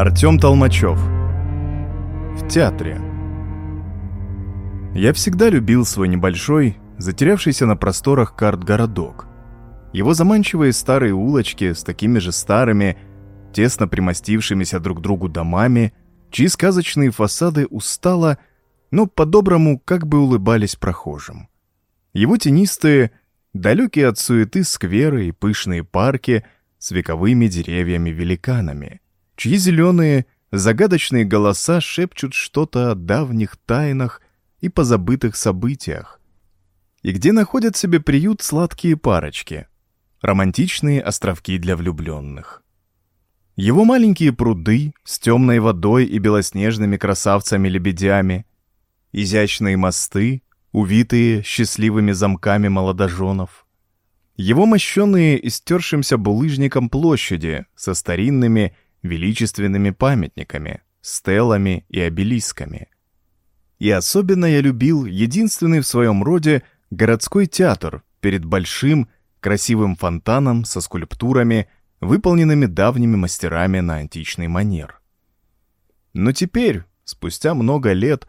Артем Толмачев. В театре. Я всегда любил свой небольшой, затерявшийся на просторах карт городок. Его заманчивые старые улочки с такими же старыми, тесно примостившимися друг к другу домами, чьи сказочные фасады устало, но по-доброму как бы улыбались прохожим. Его тенистые, далекие от суеты скверы и пышные парки с вековыми деревьями-великанами, чьи зеленые, загадочные голоса шепчут что-то о давних тайнах и позабытых событиях, и где находят себе приют сладкие парочки, романтичные островки для влюбленных. Его маленькие пруды с темной водой и белоснежными красавцами-лебедями, изящные мосты, увитые счастливыми замками молодоженов, его мощенные истершимся булыжником площади со старинными величественными памятниками, стелами и обелисками. И особенно я любил единственный в своем роде городской театр перед большим красивым фонтаном со скульптурами, выполненными давними мастерами на античный манер. Но теперь, спустя много лет,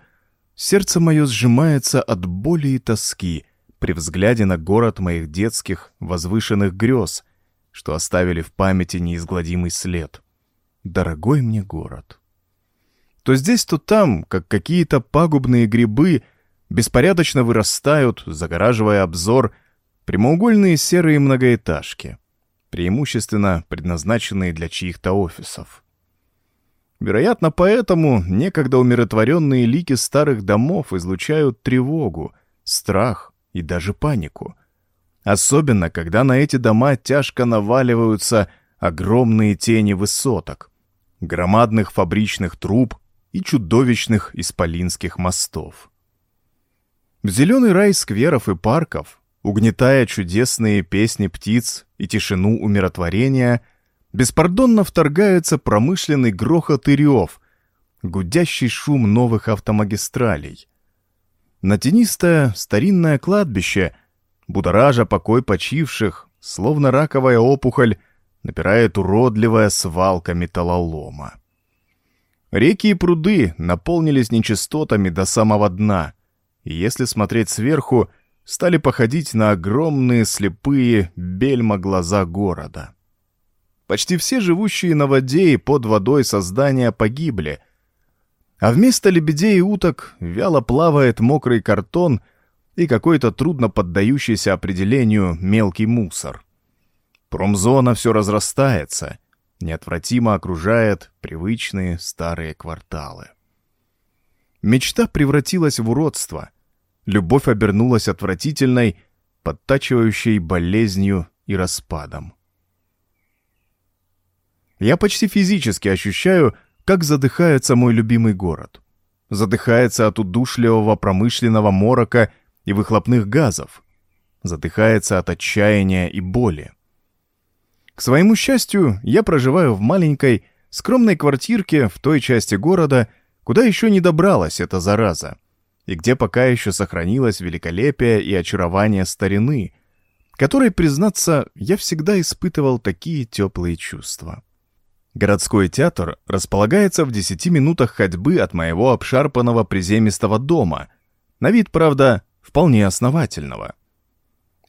сердце мое сжимается от боли и тоски при взгляде на город моих детских возвышенных грез, что оставили в памяти неизгладимый след. Дорогой мне город. То здесь, то там, как какие-то пагубные грибы, беспорядочно вырастают, загораживая обзор, прямоугольные серые многоэтажки, преимущественно предназначенные для чьих-то офисов. Вероятно, поэтому некогда умиротворенные лики старых домов излучают тревогу, страх и даже панику. Особенно, когда на эти дома тяжко наваливаются огромные тени высоток, громадных фабричных труб и чудовищных исполинских мостов. Зеленый рай скверов и парков, угнетая чудесные песни птиц и тишину умиротворения, беспардонно вторгается промышленный грохот и рев, гудящий шум новых автомагистралей. На тенистое старинное кладбище, будоража покой почивших, словно раковая опухоль, напирает уродливая свалка металлолома. Реки и пруды наполнились нечистотами до самого дна, и если смотреть сверху, стали походить на огромные слепые бельма глаза города. Почти все живущие на воде и под водой создания погибли, а вместо лебедей и уток вяло плавает мокрый картон и какой-то трудно поддающийся определению мелкий мусор. Промзона все разрастается, неотвратимо окружает привычные старые кварталы. Мечта превратилась в уродство. Любовь обернулась отвратительной, подтачивающей болезнью и распадом. Я почти физически ощущаю, как задыхается мой любимый город. Задыхается от удушливого промышленного морока и выхлопных газов. Задыхается от отчаяния и боли. К своему счастью, я проживаю в маленькой, скромной квартирке в той части города, куда еще не добралась эта зараза, и где пока еще сохранилось великолепие и очарование старины, которой, признаться, я всегда испытывал такие теплые чувства. Городской театр располагается в 10 минутах ходьбы от моего обшарпанного приземистого дома, на вид, правда, вполне основательного.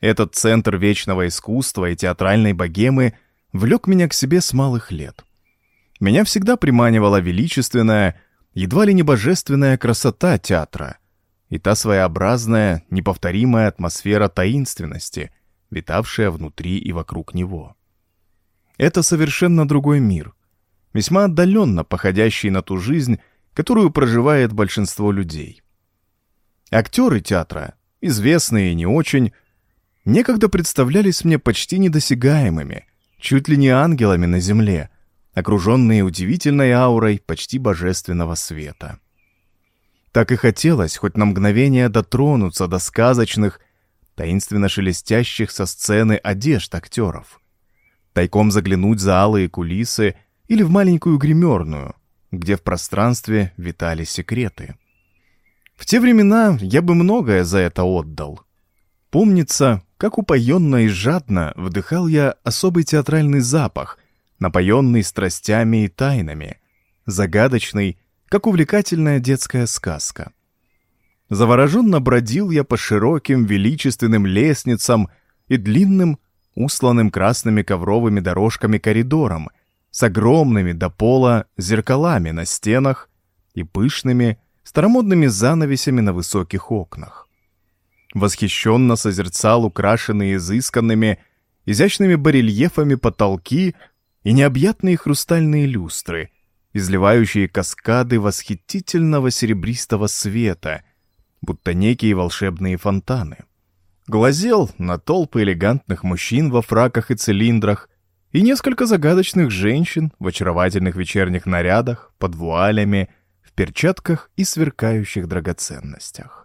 Этот центр вечного искусства и театральной богемы влек меня к себе с малых лет. Меня всегда приманивала величественная, едва ли не божественная красота театра и та своеобразная, неповторимая атмосфера таинственности, витавшая внутри и вокруг него. Это совершенно другой мир, весьма отдаленно походящий на ту жизнь, которую проживает большинство людей. Актеры театра, известные и не очень, некогда представлялись мне почти недосягаемыми, чуть ли не ангелами на земле, окруженные удивительной аурой почти божественного света. Так и хотелось хоть на мгновение дотронуться до сказочных, таинственно шелестящих со сцены одежд актеров. Тайком заглянуть за алые кулисы или в маленькую гримерную, где в пространстве витали секреты. В те времена я бы многое за это отдал. Помнится, как упоенно и жадно вдыхал я особый театральный запах, напоенный страстями и тайнами, загадочный, как увлекательная детская сказка. Завороженно бродил я по широким величественным лестницам и длинным, усланным красными ковровыми дорожками коридорам с огромными до пола зеркалами на стенах и пышными, старомодными занавесями на высоких окнах. Восхищенно созерцал украшенные изысканными, изящными барельефами потолки и необъятные хрустальные люстры, изливающие каскады восхитительного серебристого света, будто некие волшебные фонтаны. Глазел на толпы элегантных мужчин во фраках и цилиндрах и несколько загадочных женщин в очаровательных вечерних нарядах, под вуалями, в перчатках и сверкающих драгоценностях.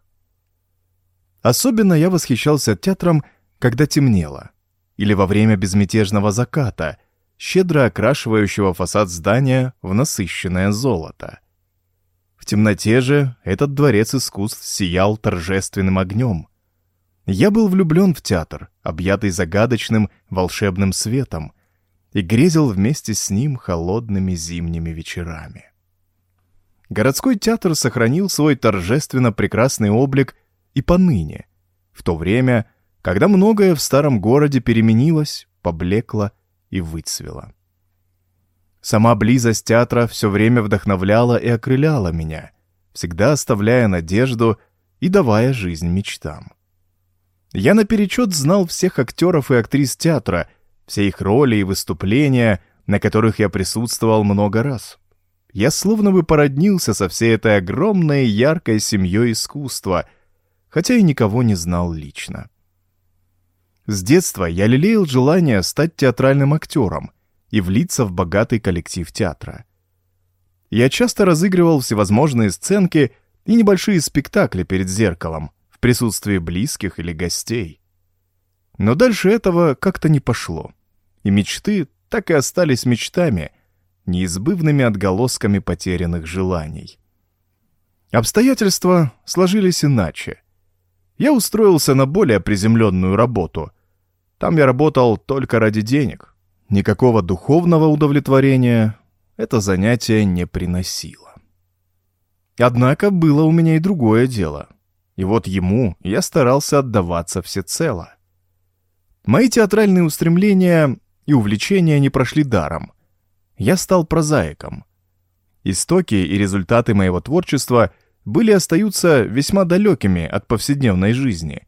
Особенно я восхищался театром, когда темнело, или во время безмятежного заката, щедро окрашивающего фасад здания в насыщенное золото. В темноте же этот дворец искусств сиял торжественным огнем. Я был влюблен в театр, объятый загадочным волшебным светом, и грезил вместе с ним холодными зимними вечерами. Городской театр сохранил свой торжественно прекрасный облик и поныне, в то время, когда многое в старом городе переменилось, поблекло и выцвело. Сама близость театра все время вдохновляла и окрыляла меня, всегда оставляя надежду и давая жизнь мечтам. Я наперечет знал всех актеров и актрис театра, все их роли и выступления, на которых я присутствовал много раз. Я словно бы породнился со всей этой огромной яркой семьей искусства, хотя и никого не знал лично. С детства я лелеял желание стать театральным актером, и влиться в богатый коллектив театра. Я часто разыгрывал всевозможные сценки и небольшие спектакли перед зеркалом в присутствии близких или гостей. Но дальше этого как-то не пошло, и мечты так и остались мечтами, неизбывными отголосками потерянных желаний. Обстоятельства сложились иначе. Я устроился на более приземленную работу. Там я работал только ради денег, Никакого духовного удовлетворения это занятие не приносило. Однако было у меня и другое дело. И вот ему я старался отдаваться всецело. Мои театральные устремления и увлечения не прошли даром. Я стал прозаиком. Истоки и результаты моего творчества были остаются весьма далекими от повседневной жизни.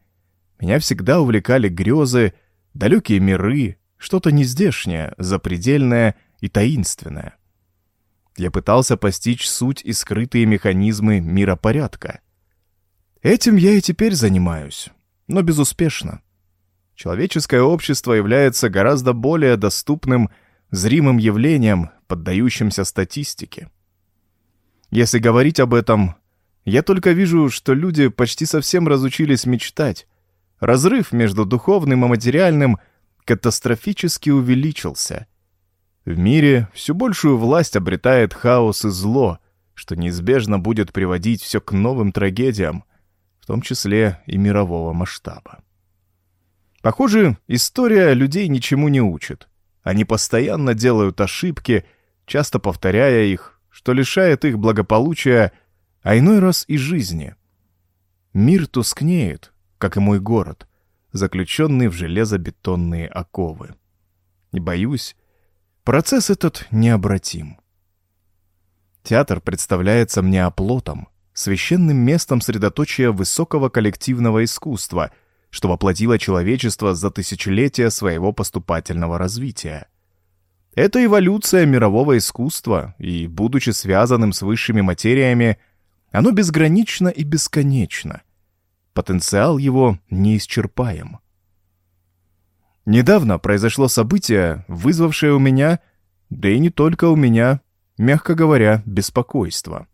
Меня всегда увлекали грезы, далекие миры, что-то нездешнее, запредельное и таинственное. Я пытался постичь суть и скрытые механизмы миропорядка. Этим я и теперь занимаюсь, но безуспешно. Человеческое общество является гораздо более доступным, зримым явлением, поддающимся статистике. Если говорить об этом, я только вижу, что люди почти совсем разучились мечтать. Разрыв между духовным и материальным катастрофически увеличился. В мире всю большую власть обретает хаос и зло, что неизбежно будет приводить все к новым трагедиям, в том числе и мирового масштаба. Похоже, история людей ничему не учит. Они постоянно делают ошибки, часто повторяя их, что лишает их благополучия, а иной раз и жизни. Мир тускнеет, как и мой город заключенный в железобетонные оковы. Не боюсь, процесс этот необратим. Театр представляется мне оплотом, священным местом средоточия высокого коллективного искусства, что воплотило человечество за тысячелетия своего поступательного развития. Это эволюция мирового искусства, и, будучи связанным с высшими материями, оно безгранично и бесконечно — потенциал его неисчерпаем. Недавно произошло событие, вызвавшее у меня, да и не только у меня, мягко говоря, беспокойство.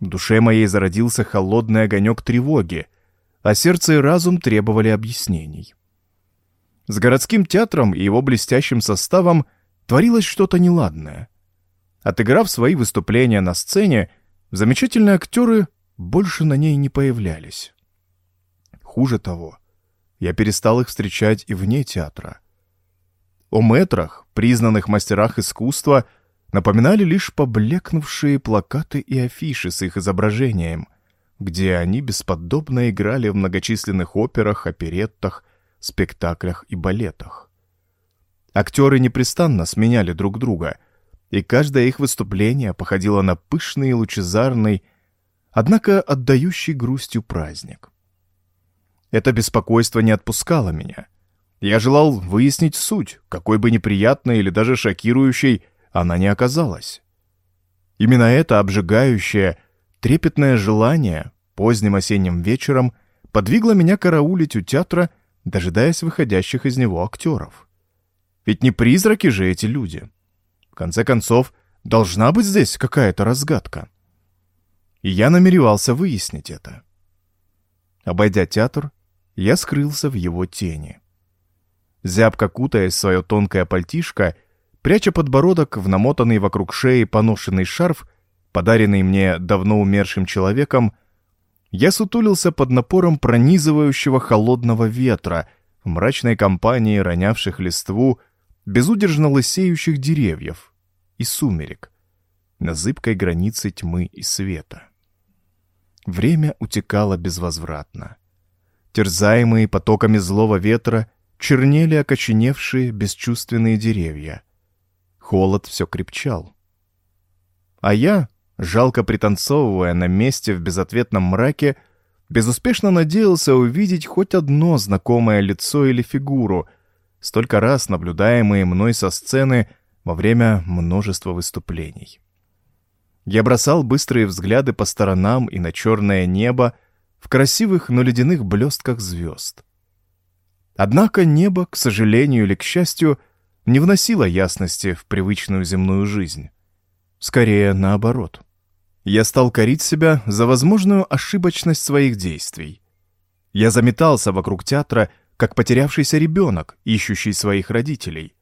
В душе моей зародился холодный огонек тревоги, а сердце и разум требовали объяснений. С городским театром и его блестящим составом творилось что-то неладное. Отыграв свои выступления на сцене, замечательные актеры больше на ней не появлялись. Хуже того, я перестал их встречать и вне театра. О метрах, признанных мастерах искусства, напоминали лишь поблекнувшие плакаты и афиши с их изображением, где они бесподобно играли в многочисленных операх, опереттах, спектаклях и балетах. Актеры непрестанно сменяли друг друга, и каждое их выступление походило на пышный и лучезарный, однако отдающий грустью праздник. Это беспокойство не отпускало меня. Я желал выяснить суть, какой бы неприятной или даже шокирующей она не оказалась. Именно это обжигающее, трепетное желание поздним осенним вечером подвигло меня караулить у театра, дожидаясь выходящих из него актеров. Ведь не призраки же эти люди. В конце концов, должна быть здесь какая-то разгадка. И я намеревался выяснить это. Обойдя театр, я скрылся в его тени. Зябко кутаясь в свое тонкое пальтишко, пряча подбородок в намотанный вокруг шеи поношенный шарф, подаренный мне давно умершим человеком, я сутулился под напором пронизывающего холодного ветра в мрачной компании ронявших листву безудержно лысеющих деревьев и сумерек на зыбкой границе тьмы и света. Время утекало безвозвратно. Терзаемые потоками злого ветра чернели окоченевшие бесчувственные деревья. Холод все крепчал. А я, жалко пританцовывая на месте в безответном мраке, безуспешно надеялся увидеть хоть одно знакомое лицо или фигуру — столько раз наблюдаемые мной со сцены во время множества выступлений. Я бросал быстрые взгляды по сторонам и на черное небо в красивых, но ледяных блестках звезд. Однако небо, к сожалению или к счастью, не вносило ясности в привычную земную жизнь. Скорее, наоборот. Я стал корить себя за возможную ошибочность своих действий. Я заметался вокруг театра, как потерявшийся ребенок, ищущий своих родителей.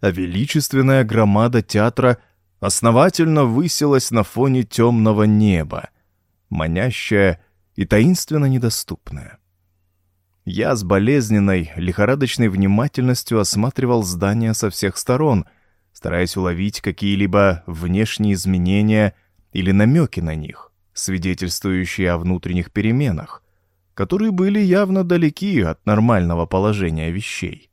А величественная громада театра основательно высилась на фоне темного неба, манящая и таинственно недоступная. Я с болезненной, лихорадочной внимательностью осматривал здание со всех сторон, стараясь уловить какие-либо внешние изменения или намеки на них, свидетельствующие о внутренних переменах, которые были явно далеки от нормального положения вещей.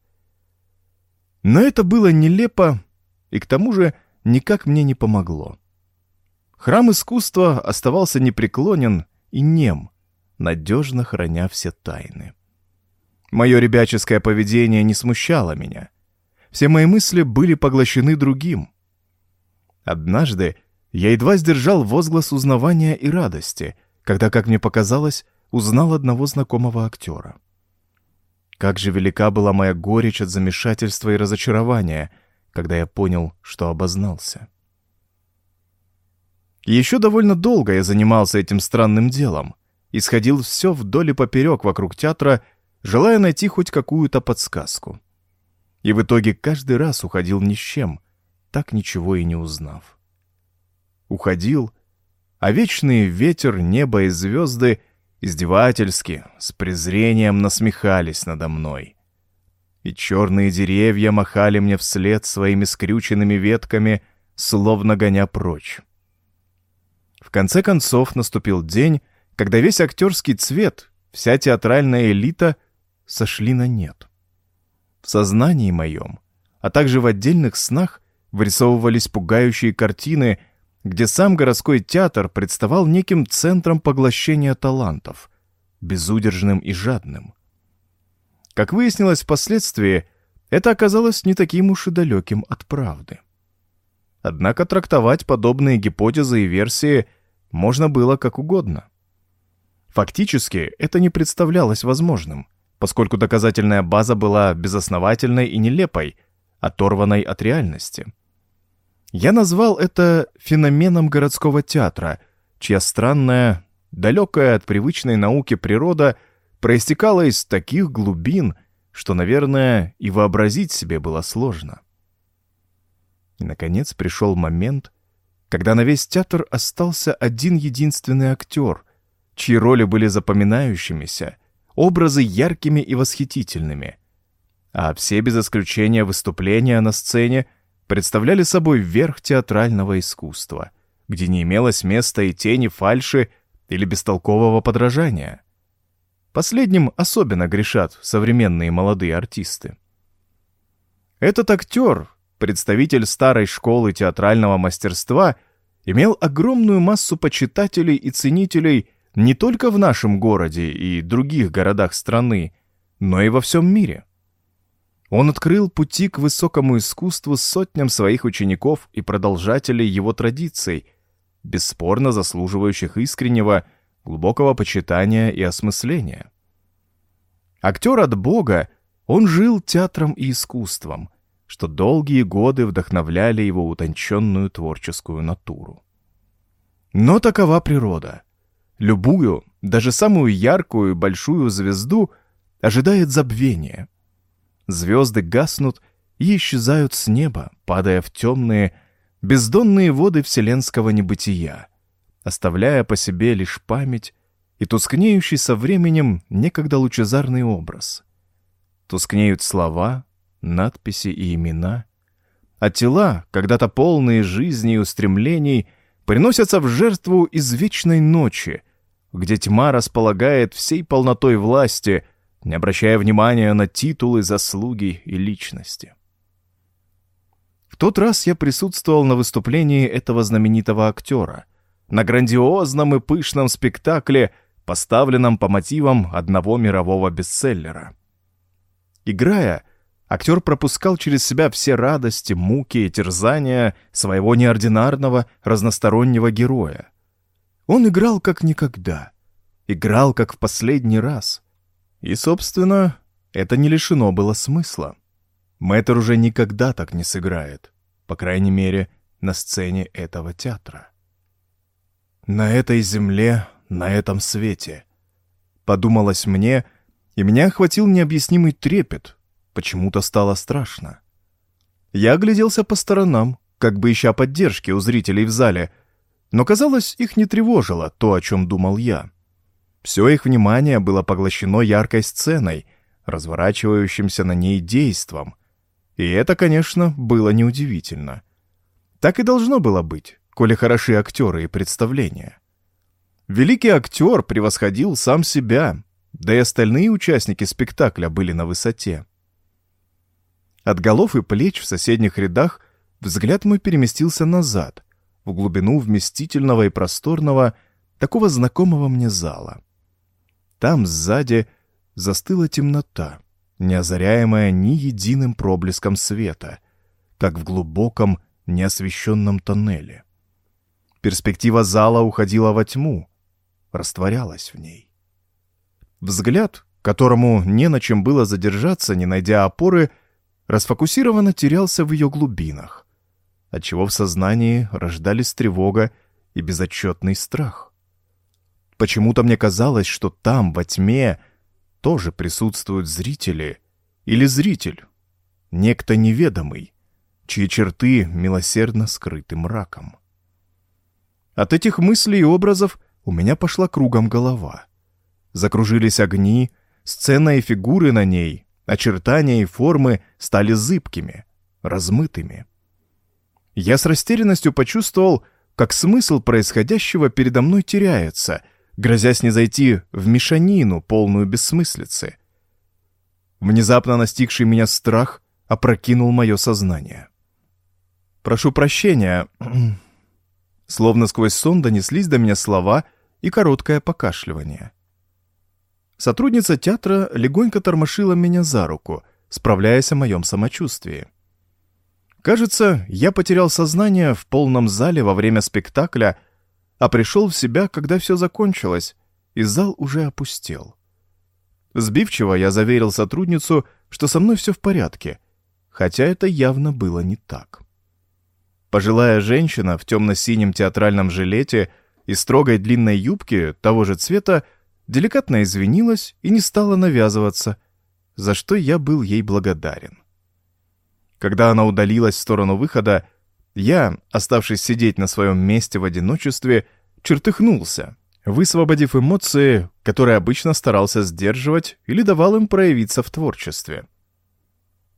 Но это было нелепо и к тому же никак мне не помогло. Храм искусства оставался непреклонен и нем, надежно храня все тайны. Мое ребяческое поведение не смущало меня. Все мои мысли были поглощены другим. Однажды я едва сдержал возглас узнавания и радости, когда, как мне показалось, узнал одного знакомого актера. Как же велика была моя горечь от замешательства и разочарования, когда я понял, что обознался. еще довольно долго я занимался этим странным делом, исходил все вдоль и поперек вокруг театра, желая найти хоть какую-то подсказку. И в итоге каждый раз уходил ни с чем, так ничего и не узнав. Уходил, а вечный ветер, небо и звезды издевательски, с презрением насмехались надо мной. И черные деревья махали мне вслед своими скрюченными ветками, словно гоня прочь. В конце концов наступил день, когда весь актерский цвет, вся театральная элита сошли на нет. В сознании моем, а также в отдельных снах вырисовывались пугающие картины где сам городской театр представал неким центром поглощения талантов, безудержным и жадным. Как выяснилось впоследствии, это оказалось не таким уж и далеким от правды. Однако трактовать подобные гипотезы и версии можно было как угодно. Фактически это не представлялось возможным, поскольку доказательная база была безосновательной и нелепой, оторванной от реальности. Я назвал это феноменом городского театра, чья странная, далекая от привычной науки природа проистекала из таких глубин, что, наверное, и вообразить себе было сложно. И, наконец, пришел момент, когда на весь театр остался один единственный актер, чьи роли были запоминающимися, образы яркими и восхитительными, а все без исключения выступления на сцене — представляли собой верх театрального искусства, где не имелось места и тени фальши или бестолкового подражания. Последним особенно грешат современные молодые артисты. Этот актер, представитель старой школы театрального мастерства, имел огромную массу почитателей и ценителей не только в нашем городе и других городах страны, но и во всем мире. Он открыл пути к высокому искусству сотням своих учеников и продолжателей его традиций, бесспорно заслуживающих искреннего, глубокого почитания и осмысления. Актер от Бога, он жил театром и искусством, что долгие годы вдохновляли его утонченную творческую натуру. Но такова природа. Любую, даже самую яркую и большую звезду ожидает забвение. Звезды гаснут и исчезают с неба, падая в темные, бездонные воды вселенского небытия, оставляя по себе лишь память и тускнеющий со временем некогда лучезарный образ. Тускнеют слова, надписи и имена, а тела, когда-то полные жизни и устремлений, приносятся в жертву из вечной ночи, где тьма располагает всей полнотой власти, не обращая внимания на титулы, заслуги и личности. В тот раз я присутствовал на выступлении этого знаменитого актера, на грандиозном и пышном спектакле — поставленном по мотивам одного мирового бестселлера. Играя, актер пропускал через себя все радости, муки и терзания своего неординарного, разностороннего героя. Он играл как никогда, играл как в последний раз. И, собственно, это не лишено было смысла. Мэтр уже никогда так не сыграет, по крайней мере, на сцене этого театра. На этой земле на этом свете. Подумалось мне, и меня охватил необъяснимый трепет. Почему-то стало страшно. Я огляделся по сторонам, как бы ища поддержки у зрителей в зале, но, казалось, их не тревожило то, о чем думал я. Все их внимание было поглощено яркой сценой, разворачивающимся на ней действом. И это, конечно, было неудивительно. Так и должно было быть, коли хороши актеры и представления. Великий актер превосходил сам себя, да и остальные участники спектакля были на высоте. От голов и плеч в соседних рядах взгляд мой переместился назад, в глубину вместительного и просторного, такого знакомого мне зала. Там сзади застыла темнота, не озаряемая ни единым проблеском света, как в глубоком, неосвещенном тоннеле. Перспектива зала уходила во тьму, растворялась в ней. Взгляд, которому не на чем было задержаться, не найдя опоры, расфокусированно терялся в ее глубинах, отчего в сознании рождались тревога и безотчетный страх. Почему-то мне казалось, что там, во тьме, тоже присутствуют зрители или зритель, некто неведомый, чьи черты милосердно скрыты мраком. От этих мыслей и образов у меня пошла кругом голова. Закружились огни, сцена и фигуры на ней, очертания и формы стали зыбкими, размытыми. Я с растерянностью почувствовал, как смысл происходящего передо мной теряется, грозясь не зайти в мешанину, полную бессмыслицы. Внезапно настигший меня страх опрокинул мое сознание. «Прошу прощения», словно сквозь сон донеслись до меня слова — и короткое покашливание. Сотрудница театра легонько тормошила меня за руку, справляясь о моем самочувствии. Кажется, я потерял сознание в полном зале во время спектакля, а пришел в себя, когда все закончилось, и зал уже опустел. Сбивчиво я заверил сотрудницу, что со мной все в порядке, хотя это явно было не так. Пожилая женщина в темно-синем театральном жилете и строгой длинной юбки того же цвета деликатно извинилась и не стала навязываться, за что я был ей благодарен. Когда она удалилась в сторону выхода, я, оставшись сидеть на своем месте в одиночестве, чертыхнулся, высвободив эмоции, которые обычно старался сдерживать или давал им проявиться в творчестве.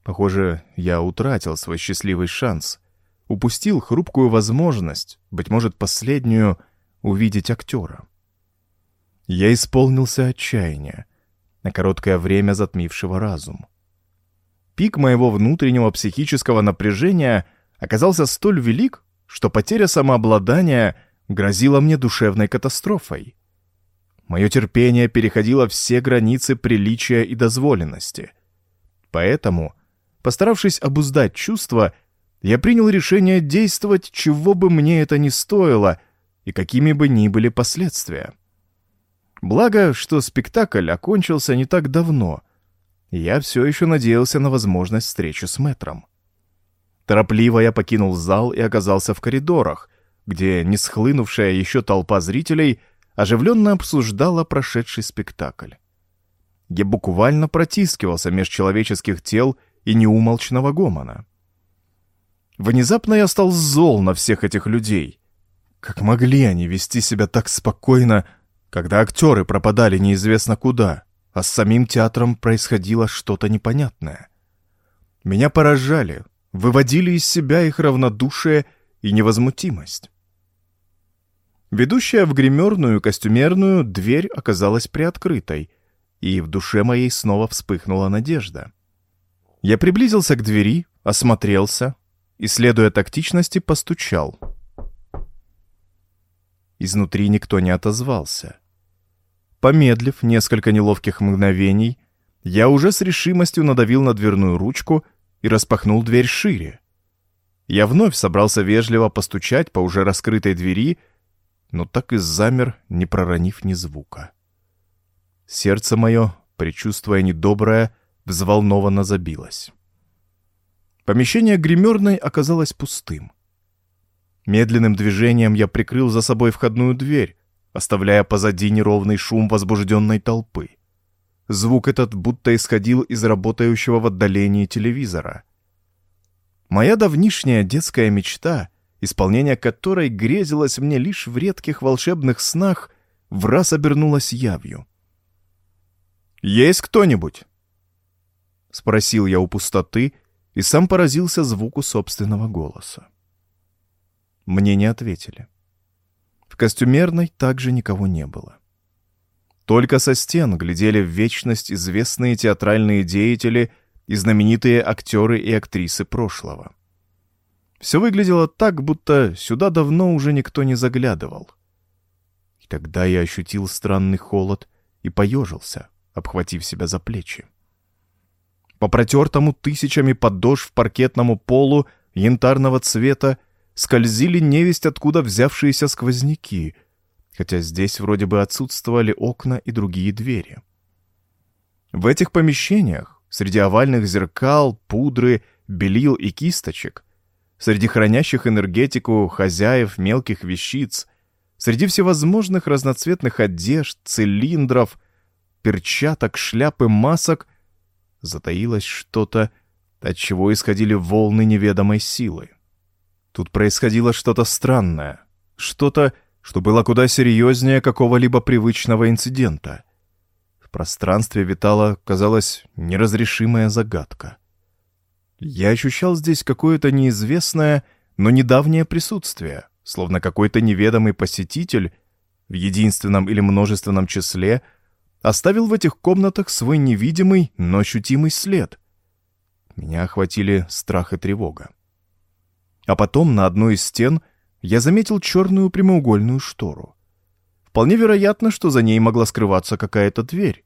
Похоже, я утратил свой счастливый шанс. Упустил хрупкую возможность, быть может, последнюю, увидеть актера. Я исполнился отчаяния, на короткое время затмившего разум. Пик моего внутреннего психического напряжения оказался столь велик, что потеря самообладания грозила мне душевной катастрофой. Мое терпение переходило все границы приличия и дозволенности. Поэтому, постаравшись обуздать чувства, я принял решение действовать, чего бы мне это ни стоило и какими бы ни были последствия. Благо, что спектакль окончился не так давно, и я все еще надеялся на возможность встречи с мэтром. Торопливо я покинул зал и оказался в коридорах, где не схлынувшая еще толпа зрителей оживленно обсуждала прошедший спектакль. Я буквально протискивался меж человеческих тел и неумолчного гомона. Внезапно я стал зол на всех этих людей. Как могли они вести себя так спокойно, когда актеры пропадали неизвестно куда, а с самим театром происходило что-то непонятное. Меня поражали, выводили из себя их равнодушие и невозмутимость. Ведущая в гримерную костюмерную дверь оказалась приоткрытой, и в душе моей снова вспыхнула надежда. Я приблизился к двери, осмотрелся и, следуя тактичности, постучал. Изнутри никто не отозвался. Помедлив несколько неловких мгновений, я уже с решимостью надавил на дверную ручку и распахнул дверь шире. Я вновь собрался вежливо постучать по уже раскрытой двери, но так и замер, не проронив ни звука. Сердце мое, предчувствуя недоброе, взволнованно забилось. Помещение гримерной оказалось пустым. Медленным движением я прикрыл за собой входную дверь, оставляя позади неровный шум возбужденной толпы. Звук этот будто исходил из работающего в отдалении телевизора. Моя давнишняя детская мечта, исполнение которой грезилось мне лишь в редких волшебных снах, в раз обернулась явью. «Есть кто-нибудь?» — спросил я у пустоты и сам поразился звуку собственного голоса. Мне не ответили. В костюмерной также никого не было. Только со стен глядели в вечность известные театральные деятели и знаменитые актеры и актрисы прошлого. Все выглядело так, будто сюда давно уже никто не заглядывал. И тогда я ощутил странный холод и поежился, обхватив себя за плечи. По протертому тысячами подошв паркетному полу янтарного цвета скользили невесть откуда взявшиеся сквозняки, хотя здесь вроде бы отсутствовали окна и другие двери. В этих помещениях, среди овальных зеркал, пудры, белил и кисточек, среди хранящих энергетику хозяев мелких вещиц, среди всевозможных разноцветных одежд, цилиндров, перчаток, шляп и масок, затаилось что-то, от чего исходили волны неведомой силы. Тут происходило что-то странное, что-то, что было куда серьезнее какого-либо привычного инцидента. В пространстве витала, казалось, неразрешимая загадка. Я ощущал здесь какое-то неизвестное, но недавнее присутствие, словно какой-то неведомый посетитель в единственном или множественном числе оставил в этих комнатах свой невидимый, но ощутимый след. Меня охватили страх и тревога. А потом на одной из стен я заметил черную прямоугольную штору. Вполне вероятно, что за ней могла скрываться какая-то дверь.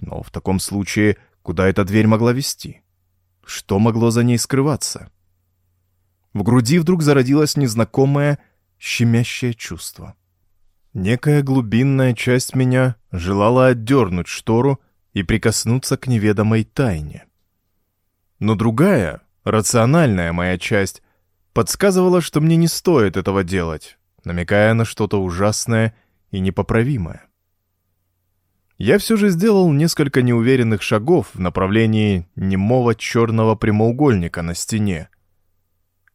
Но в таком случае, куда эта дверь могла вести? Что могло за ней скрываться? В груди вдруг зародилось незнакомое, щемящее чувство. Некая глубинная часть меня желала отдернуть штору и прикоснуться к неведомой тайне. Но другая, рациональная моя часть подсказывала, что мне не стоит этого делать, намекая на что-то ужасное и непоправимое. Я все же сделал несколько неуверенных шагов в направлении немого черного прямоугольника на стене.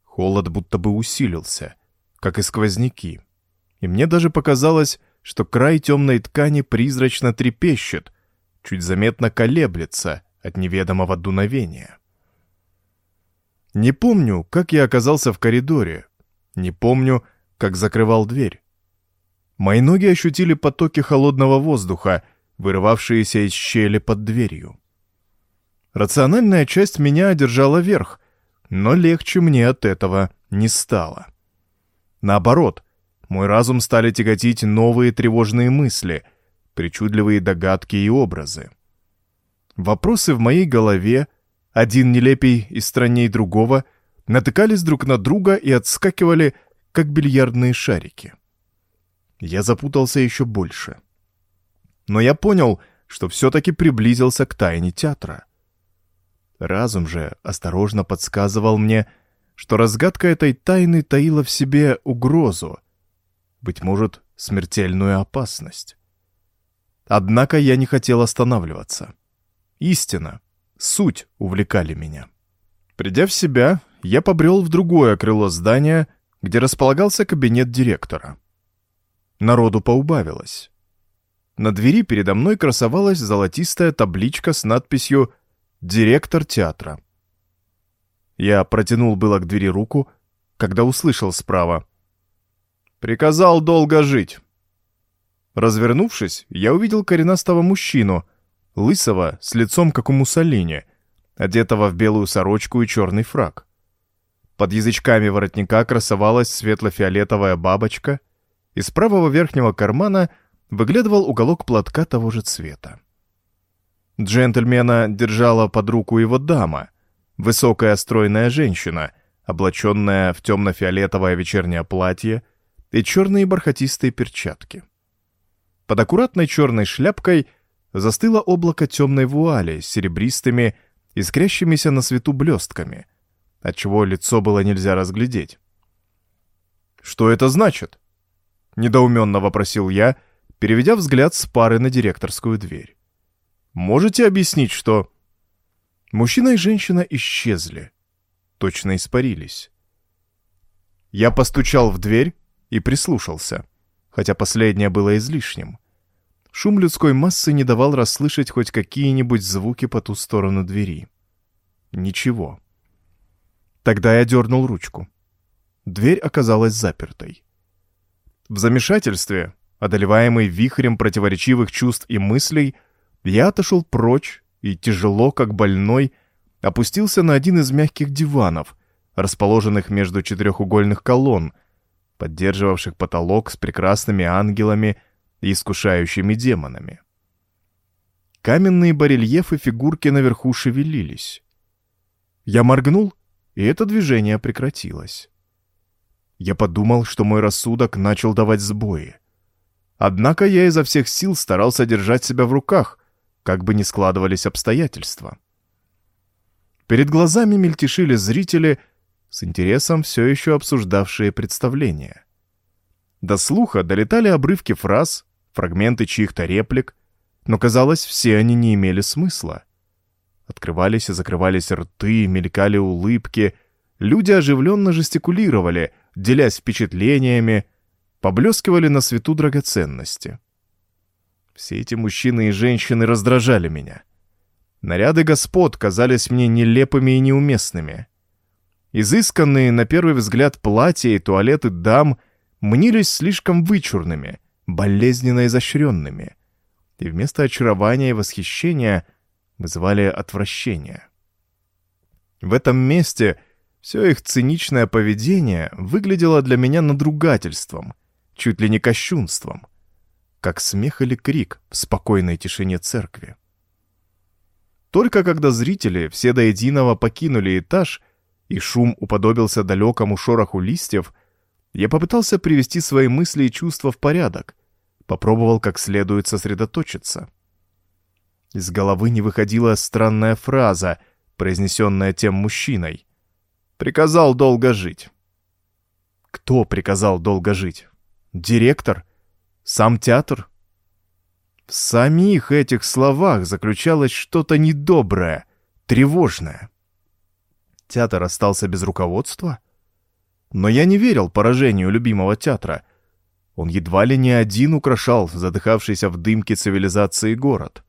Холод будто бы усилился, как и сквозняки, и мне даже показалось, что край темной ткани призрачно трепещет, чуть заметно колеблется от неведомого дуновения. Не помню, как я оказался в коридоре. Не помню, как закрывал дверь. Мои ноги ощутили потоки холодного воздуха, вырывавшиеся из щели под дверью. Рациональная часть меня одержала верх, но легче мне от этого не стало. Наоборот, мой разум стали тяготить новые тревожные мысли, причудливые догадки и образы. Вопросы в моей голове, один нелепей и странней другого, натыкались друг на друга и отскакивали, как бильярдные шарики. Я запутался еще больше. Но я понял, что все-таки приблизился к тайне театра. Разум же осторожно подсказывал мне, что разгадка этой тайны таила в себе угрозу, быть может, смертельную опасность. Однако я не хотел останавливаться. Истина, суть увлекали меня. Придя в себя, я побрел в другое крыло здания, где располагался кабинет директора. Народу поубавилось. На двери передо мной красовалась золотистая табличка с надписью «Директор театра». Я протянул было к двери руку, когда услышал справа. «Приказал долго жить». Развернувшись, я увидел коренастого мужчину, лысого, с лицом как у Муссолини, одетого в белую сорочку и черный фраг. Под язычками воротника красовалась светло-фиолетовая бабочка, из правого верхнего кармана выглядывал уголок платка того же цвета. Джентльмена держала под руку его дама, высокая стройная женщина, облаченная в темно-фиолетовое вечернее платье и черные бархатистые перчатки. Под аккуратной черной шляпкой застыло облако темной вуали с серебристыми, искрящимися на свету блестками, отчего лицо было нельзя разглядеть. «Что это значит?» — недоуменно вопросил я, переведя взгляд с пары на директорскую дверь. Можете объяснить, что...» Мужчина и женщина исчезли. Точно испарились. Я постучал в дверь и прислушался, хотя последнее было излишним. Шум людской массы не давал расслышать хоть какие-нибудь звуки по ту сторону двери. Ничего. Тогда я дернул ручку. Дверь оказалась запертой. В замешательстве, одолеваемый вихрем противоречивых чувств и мыслей, я отошел прочь и, тяжело, как больной, опустился на один из мягких диванов, расположенных между четырехугольных колонн, поддерживавших потолок с прекрасными ангелами искушающими демонами. Каменные барельефы фигурки наверху шевелились. Я моргнул, и это движение прекратилось. Я подумал, что мой рассудок начал давать сбои. Однако я изо всех сил старался держать себя в руках, как бы ни складывались обстоятельства. Перед глазами мельтешили зрители, с интересом все еще обсуждавшие представление. До слуха долетали обрывки фраз, фрагменты чьих-то реплик, но, казалось, все они не имели смысла. Открывались и закрывались рты, мелькали улыбки, люди оживленно жестикулировали, делясь впечатлениями, поблескивали на свету драгоценности. Все эти мужчины и женщины раздражали меня. Наряды господ казались мне нелепыми и неуместными. Изысканные, на первый взгляд, платья и туалеты дам мнились слишком вычурными, болезненно изощренными, и вместо очарования и восхищения вызывали отвращение. В этом месте все их циничное поведение выглядело для меня надругательством, чуть ли не кощунством — как смех или крик в спокойной тишине церкви. Только когда зрители все до единого покинули этаж, и шум уподобился далекому шороху листьев, я попытался привести свои мысли и чувства в порядок, попробовал как следует сосредоточиться. Из головы не выходила странная фраза, произнесенная тем мужчиной. «Приказал долго жить». Кто приказал долго жить? Директор? Сам театр? В самих этих словах заключалось что-то недоброе, тревожное. Театр остался без руководства? Но я не верил поражению любимого театра. Он едва ли не один украшал задыхавшийся в дымке цивилизации город.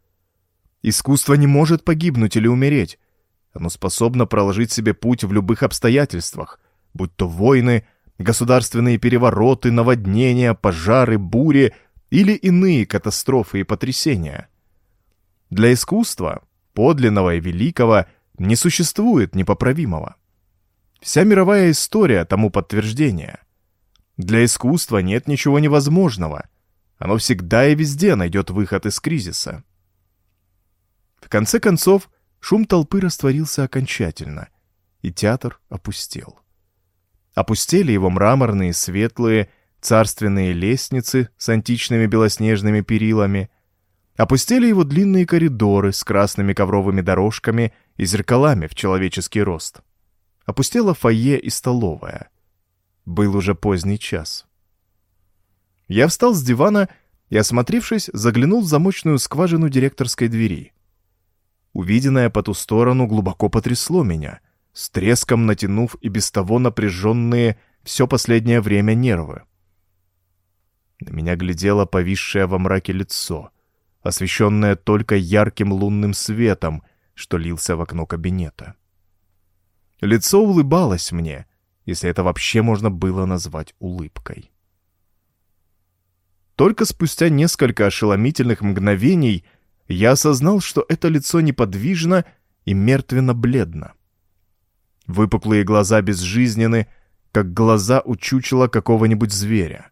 Искусство не может погибнуть или умереть. Оно способно проложить себе путь в любых обстоятельствах, будь то войны, государственные перевороты, наводнения, пожары, бури или иные катастрофы и потрясения. Для искусства, подлинного и великого, не существует непоправимого. Вся мировая история тому подтверждение. Для искусства нет ничего невозможного. Оно всегда и везде найдет выход из кризиса. В конце концов, шум толпы растворился окончательно, и театр опустел. Опустели его мраморные, светлые, царственные лестницы с античными белоснежными перилами, опустели его длинные коридоры с красными ковровыми дорожками и зеркалами в человеческий рост. Опустела фойе и столовая. Был уже поздний час. Я встал с дивана и, осмотревшись, заглянул в замочную скважину директорской двери. Увиденное по ту сторону глубоко потрясло меня, с треском натянув и без того напряженные все последнее время нервы. На меня глядело повисшее во мраке лицо, освещенное только ярким лунным светом, что лился в окно кабинета. Лицо улыбалось мне, если это вообще можно было назвать улыбкой. Только спустя несколько ошеломительных мгновений я осознал, что это лицо неподвижно и мертвенно-бледно. Выпуклые глаза безжизненны, как глаза у чучела какого-нибудь зверя.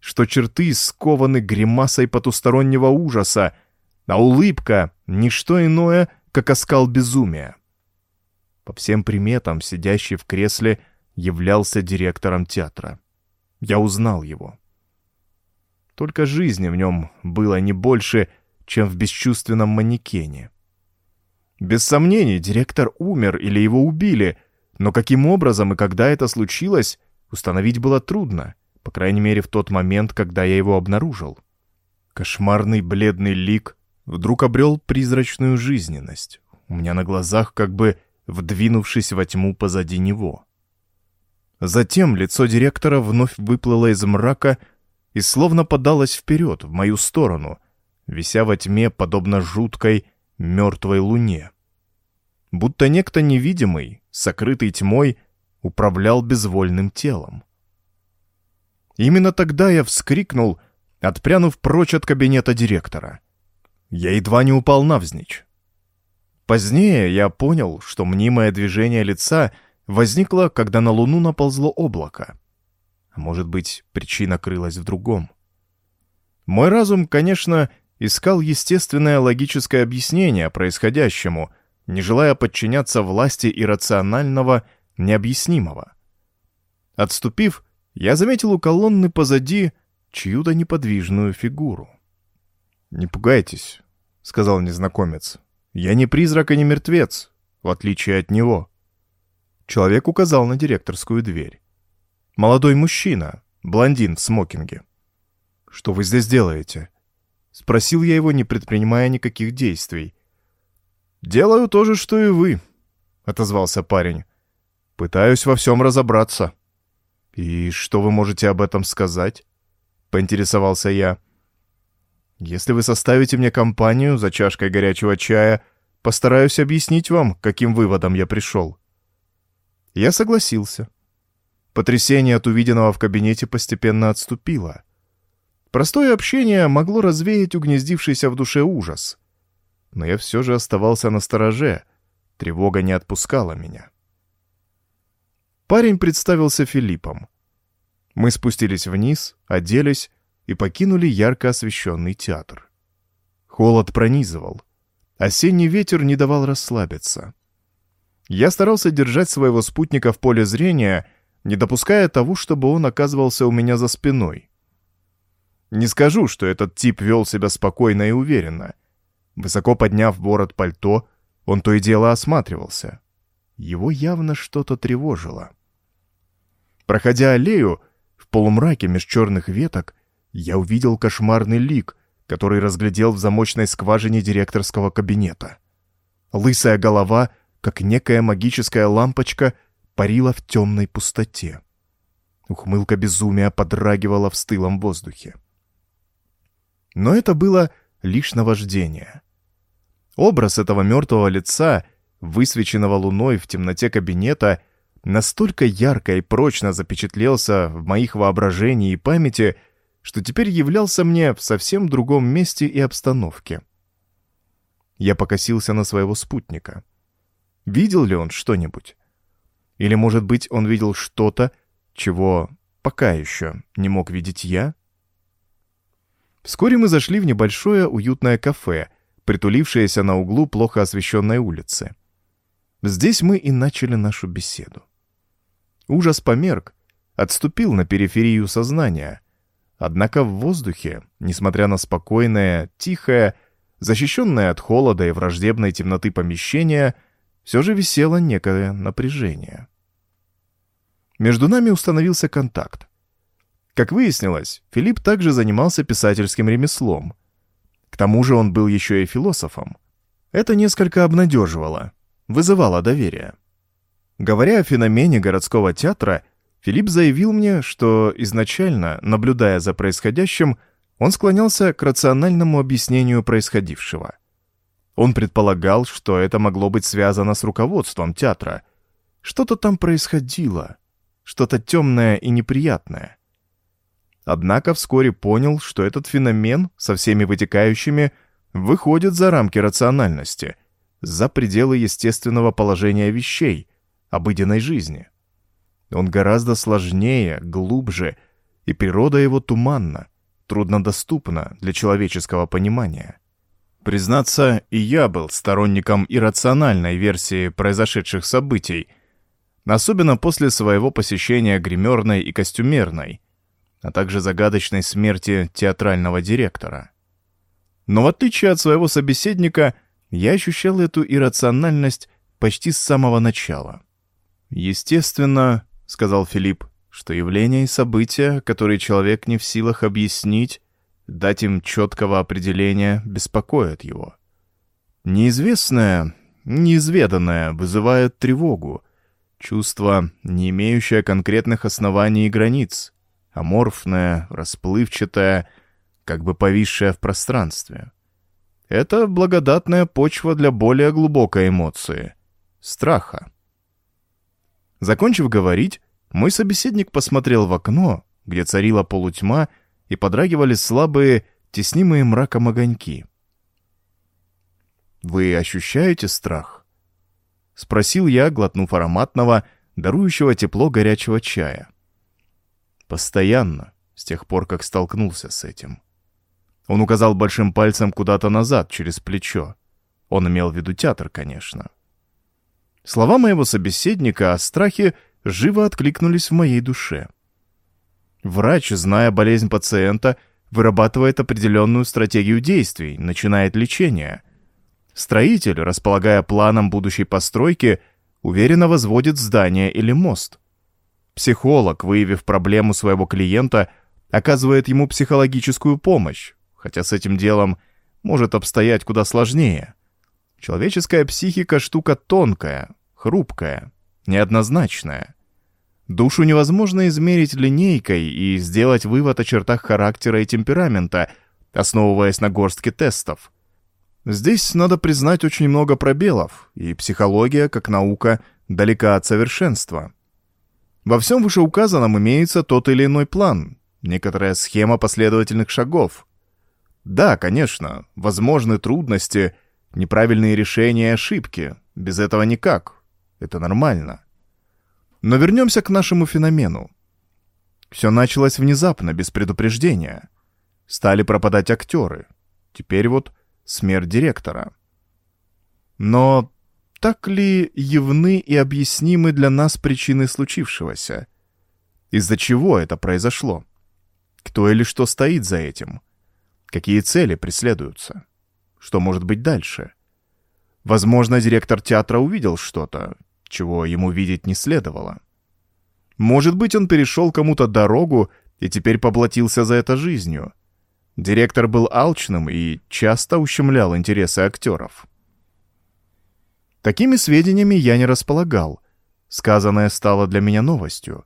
Что черты скованы гримасой потустороннего ужаса, а улыбка — ничто иное, как оскал безумия. По всем приметам, сидящий в кресле являлся директором театра. Я узнал его. Только жизни в нем было не больше, чем в бесчувственном манекене. Без сомнений, директор умер или его убили, но каким образом и когда это случилось, установить было трудно, по крайней мере в тот момент, когда я его обнаружил. Кошмарный бледный лик вдруг обрел призрачную жизненность. У меня на глазах как бы вдвинувшись во тьму позади него. Затем лицо директора вновь выплыло из мрака и словно подалось вперед, в мою сторону, вися во тьме, подобно жуткой, мертвой луне. Будто некто невидимый, сокрытый тьмой, управлял безвольным телом. Именно тогда я вскрикнул, отпрянув прочь от кабинета директора. Я едва не упал навзничь. Позднее я понял, что мнимое движение лица возникло, когда на Луну наползло облако. А может быть, причина крылась в другом. Мой разум, конечно, искал естественное логическое объяснение происходящему, не желая подчиняться власти иррационального, необъяснимого. Отступив, я заметил у колонны позади чью-то неподвижную фигуру. «Не пугайтесь», — сказал незнакомец. Я не призрак и не мертвец, в отличие от него. Человек указал на директорскую дверь. Молодой мужчина, блондин в смокинге. «Что вы здесь делаете?» Спросил я его, не предпринимая никаких действий. «Делаю то же, что и вы», — отозвался парень. «Пытаюсь во всем разобраться». «И что вы можете об этом сказать?» — поинтересовался я. Если вы составите мне компанию за чашкой горячего чая, постараюсь объяснить вам, каким выводом я пришел». Я согласился. Потрясение от увиденного в кабинете постепенно отступило. Простое общение могло развеять угнездившийся в душе ужас. Но я все же оставался на стороже, тревога не отпускала меня. Парень представился Филиппом. Мы спустились вниз, оделись и покинули ярко освещенный театр. Холод пронизывал. Осенний ветер не давал расслабиться. Я старался держать своего спутника в поле зрения, не допуская того, чтобы он оказывался у меня за спиной. Не скажу, что этот тип вел себя спокойно и уверенно. Высоко подняв ворот пальто, он то и дело осматривался. Его явно что-то тревожило. Проходя аллею, в полумраке меж черных веток, я увидел кошмарный лик, который разглядел в замочной скважине директорского кабинета. Лысая голова, как некая магическая лампочка, парила в темной пустоте. Ухмылка безумия подрагивала в стылом воздухе. Но это было лишь наваждение. Образ этого мертвого лица высвеченного луной в темноте кабинета, настолько ярко и прочно запечатлелся в моих воображении и памяти, что теперь являлся мне в совсем другом месте и обстановке. Я покосился на своего спутника. Видел ли он что-нибудь? Или, может быть, он видел что-то, чего пока еще не мог видеть я? Вскоре мы зашли в небольшое уютное кафе, притулившееся на углу плохо освещенной улицы. Здесь мы и начали нашу беседу. Ужас померк, отступил на периферию сознания. Однако в воздухе, несмотря на спокойное, тихое, защищенное от холода и враждебной темноты помещение, все же висело некое напряжение. Между нами установился контакт. Как выяснилось, Филипп также занимался писательским ремеслом. К тому же он был еще и философом. Это несколько обнадеживало, вызывало доверие. Говоря о феномене городского театра, Филипп заявил мне, что изначально, наблюдая за происходящим, он склонялся к рациональному объяснению происходившего. Он предполагал, что это могло быть связано с руководством театра. Что-то там происходило, что-то темное и неприятное. Однако вскоре понял, что этот феномен со всеми вытекающими выходит за рамки рациональности, за пределы естественного положения вещей, обыденной жизни. Он гораздо сложнее, глубже, и природа его туманна, труднодоступна для человеческого понимания. Признаться, и я был сторонником иррациональной версии произошедших событий — особенно после своего посещения гримерной и костюмерной, а также загадочной смерти театрального директора. Но в отличие от своего собеседника, я ощущал эту иррациональность почти с самого начала. «Естественно», — сказал Филипп, — «что явления и события, которые человек не в силах объяснить, дать им четкого определения, беспокоят его. Неизвестное, неизведанное вызывает тревогу, Чувство, не имеющее конкретных оснований и границ, аморфное, расплывчатое, как бы повисшее в пространстве. Это благодатная почва для более глубокой эмоции — страха. Закончив говорить, мой собеседник посмотрел в окно, где царила полутьма и подрагивали слабые, теснимые мраком огоньки. «Вы ощущаете страх?» — спросил я, глотнув ароматного, дарующего тепло горячего чая. «Постоянно, с тех пор, как столкнулся с этим». Он указал большим пальцем куда-то назад, через плечо. Он имел в виду театр, конечно. Слова моего собеседника о страхе живо откликнулись в моей душе. Врач, зная болезнь пациента, вырабатывает определенную стратегию действий, начинает лечение — Строитель, располагая планом будущей постройки, уверенно возводит здание или мост. Психолог, выявив проблему своего клиента, оказывает ему психологическую помощь, хотя с этим делом может обстоять куда сложнее. Человеческая психика — штука тонкая, хрупкая, неоднозначная. Душу невозможно измерить линейкой и сделать вывод о чертах характера и темперамента, основываясь на горстке тестов. Здесь, надо признать, очень много пробелов, и психология, как наука, далека от совершенства. Во всем вышеуказанном имеется тот или иной план, некоторая схема последовательных шагов. Да, конечно, возможны трудности, неправильные решения и ошибки. Без этого никак. Это нормально. Но вернемся к нашему феномену. Все началось внезапно, без предупреждения. Стали пропадать актеры. Теперь вот смерть директора. Но так ли явны и объяснимы для нас причины случившегося? Из-за чего это произошло? Кто или что стоит за этим? Какие цели преследуются? Что может быть дальше? Возможно, директор театра увидел что-то, чего ему видеть не следовало. Может быть, он перешел кому-то дорогу и теперь поплатился за это жизнью — Директор был алчным и часто ущемлял интересы актеров. Такими сведениями я не располагал. Сказанное стало для меня новостью.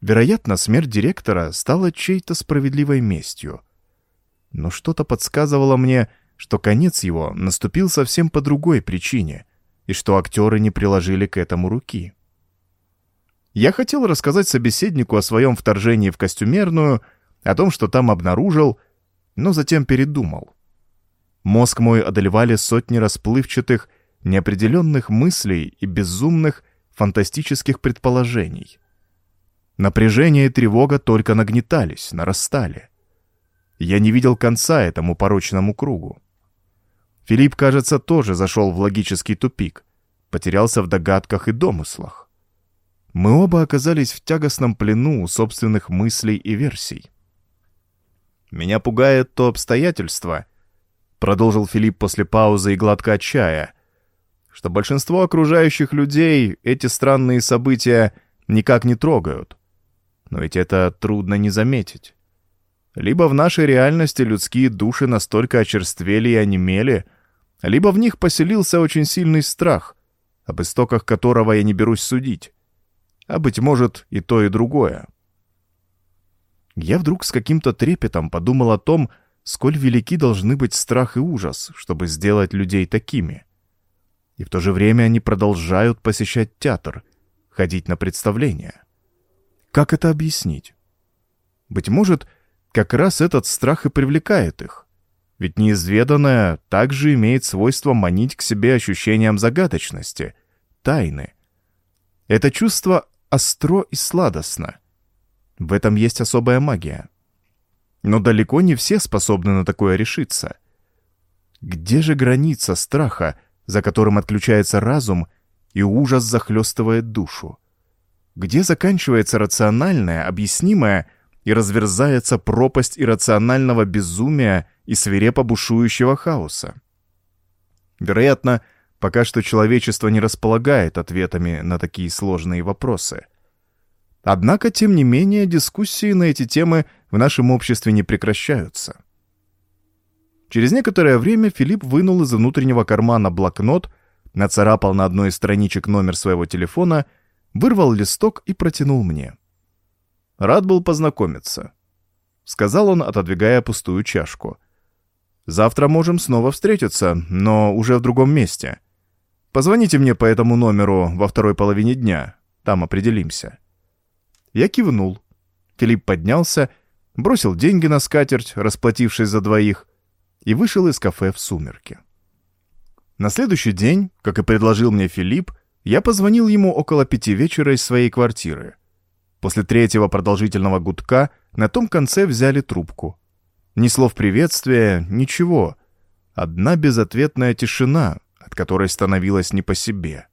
Вероятно, смерть директора стала чьей-то справедливой местью. Но что-то подсказывало мне, что конец его наступил совсем по другой причине, и что актеры не приложили к этому руки. Я хотел рассказать собеседнику о своем вторжении в костюмерную, о том, что там обнаружил, но затем передумал. Мозг мой одолевали сотни расплывчатых, неопределенных мыслей и безумных, фантастических предположений. Напряжение и тревога только нагнетались, нарастали. Я не видел конца этому порочному кругу. Филипп, кажется, тоже зашел в логический тупик, потерялся в догадках и домыслах. Мы оба оказались в тягостном плену у собственных мыслей и версий. «Меня пугает то обстоятельство», — продолжил Филипп после паузы и глотка чая, что большинство окружающих людей эти странные события никак не трогают. Но ведь это трудно не заметить. Либо в нашей реальности людские души настолько очерствели и онемели, либо в них поселился очень сильный страх, об истоках которого я не берусь судить. А, быть может, и то, и другое. Я вдруг с каким-то трепетом подумал о том, сколь велики должны быть страх и ужас, чтобы сделать людей такими. И в то же время они продолжают посещать театр, ходить на представления. Как это объяснить? Быть может, как раз этот страх и привлекает их. Ведь неизведанное также имеет свойство манить к себе ощущением загадочности, тайны. Это чувство остро и сладостно. В этом есть особая магия. Но далеко не все способны на такое решиться. Где же граница страха, за которым отключается разум, и ужас захлестывает душу? Где заканчивается рациональное, объяснимое, и разверзается пропасть иррационального безумия и свирепо бушующего хаоса? Вероятно, пока что человечество не располагает ответами на такие сложные вопросы. Однако, тем не менее, дискуссии на эти темы в нашем обществе не прекращаются. Через некоторое время Филипп вынул из внутреннего кармана блокнот, нацарапал на одной из страничек номер своего телефона — вырвал листок и протянул мне. «Рад был познакомиться», — сказал он, отодвигая пустую чашку. «Завтра можем снова встретиться, но уже в другом месте. Позвоните мне по этому номеру во второй половине дня, там определимся». Я кивнул. Филипп поднялся, бросил деньги на скатерть, расплатившись за двоих, и вышел из кафе в сумерки. На следующий день, как и предложил мне Филипп, я позвонил ему около пяти вечера из своей квартиры. После третьего продолжительного гудка на том конце взяли трубку. Ни слов приветствия, ничего. Одна безответная тишина, от которой становилось не по себе.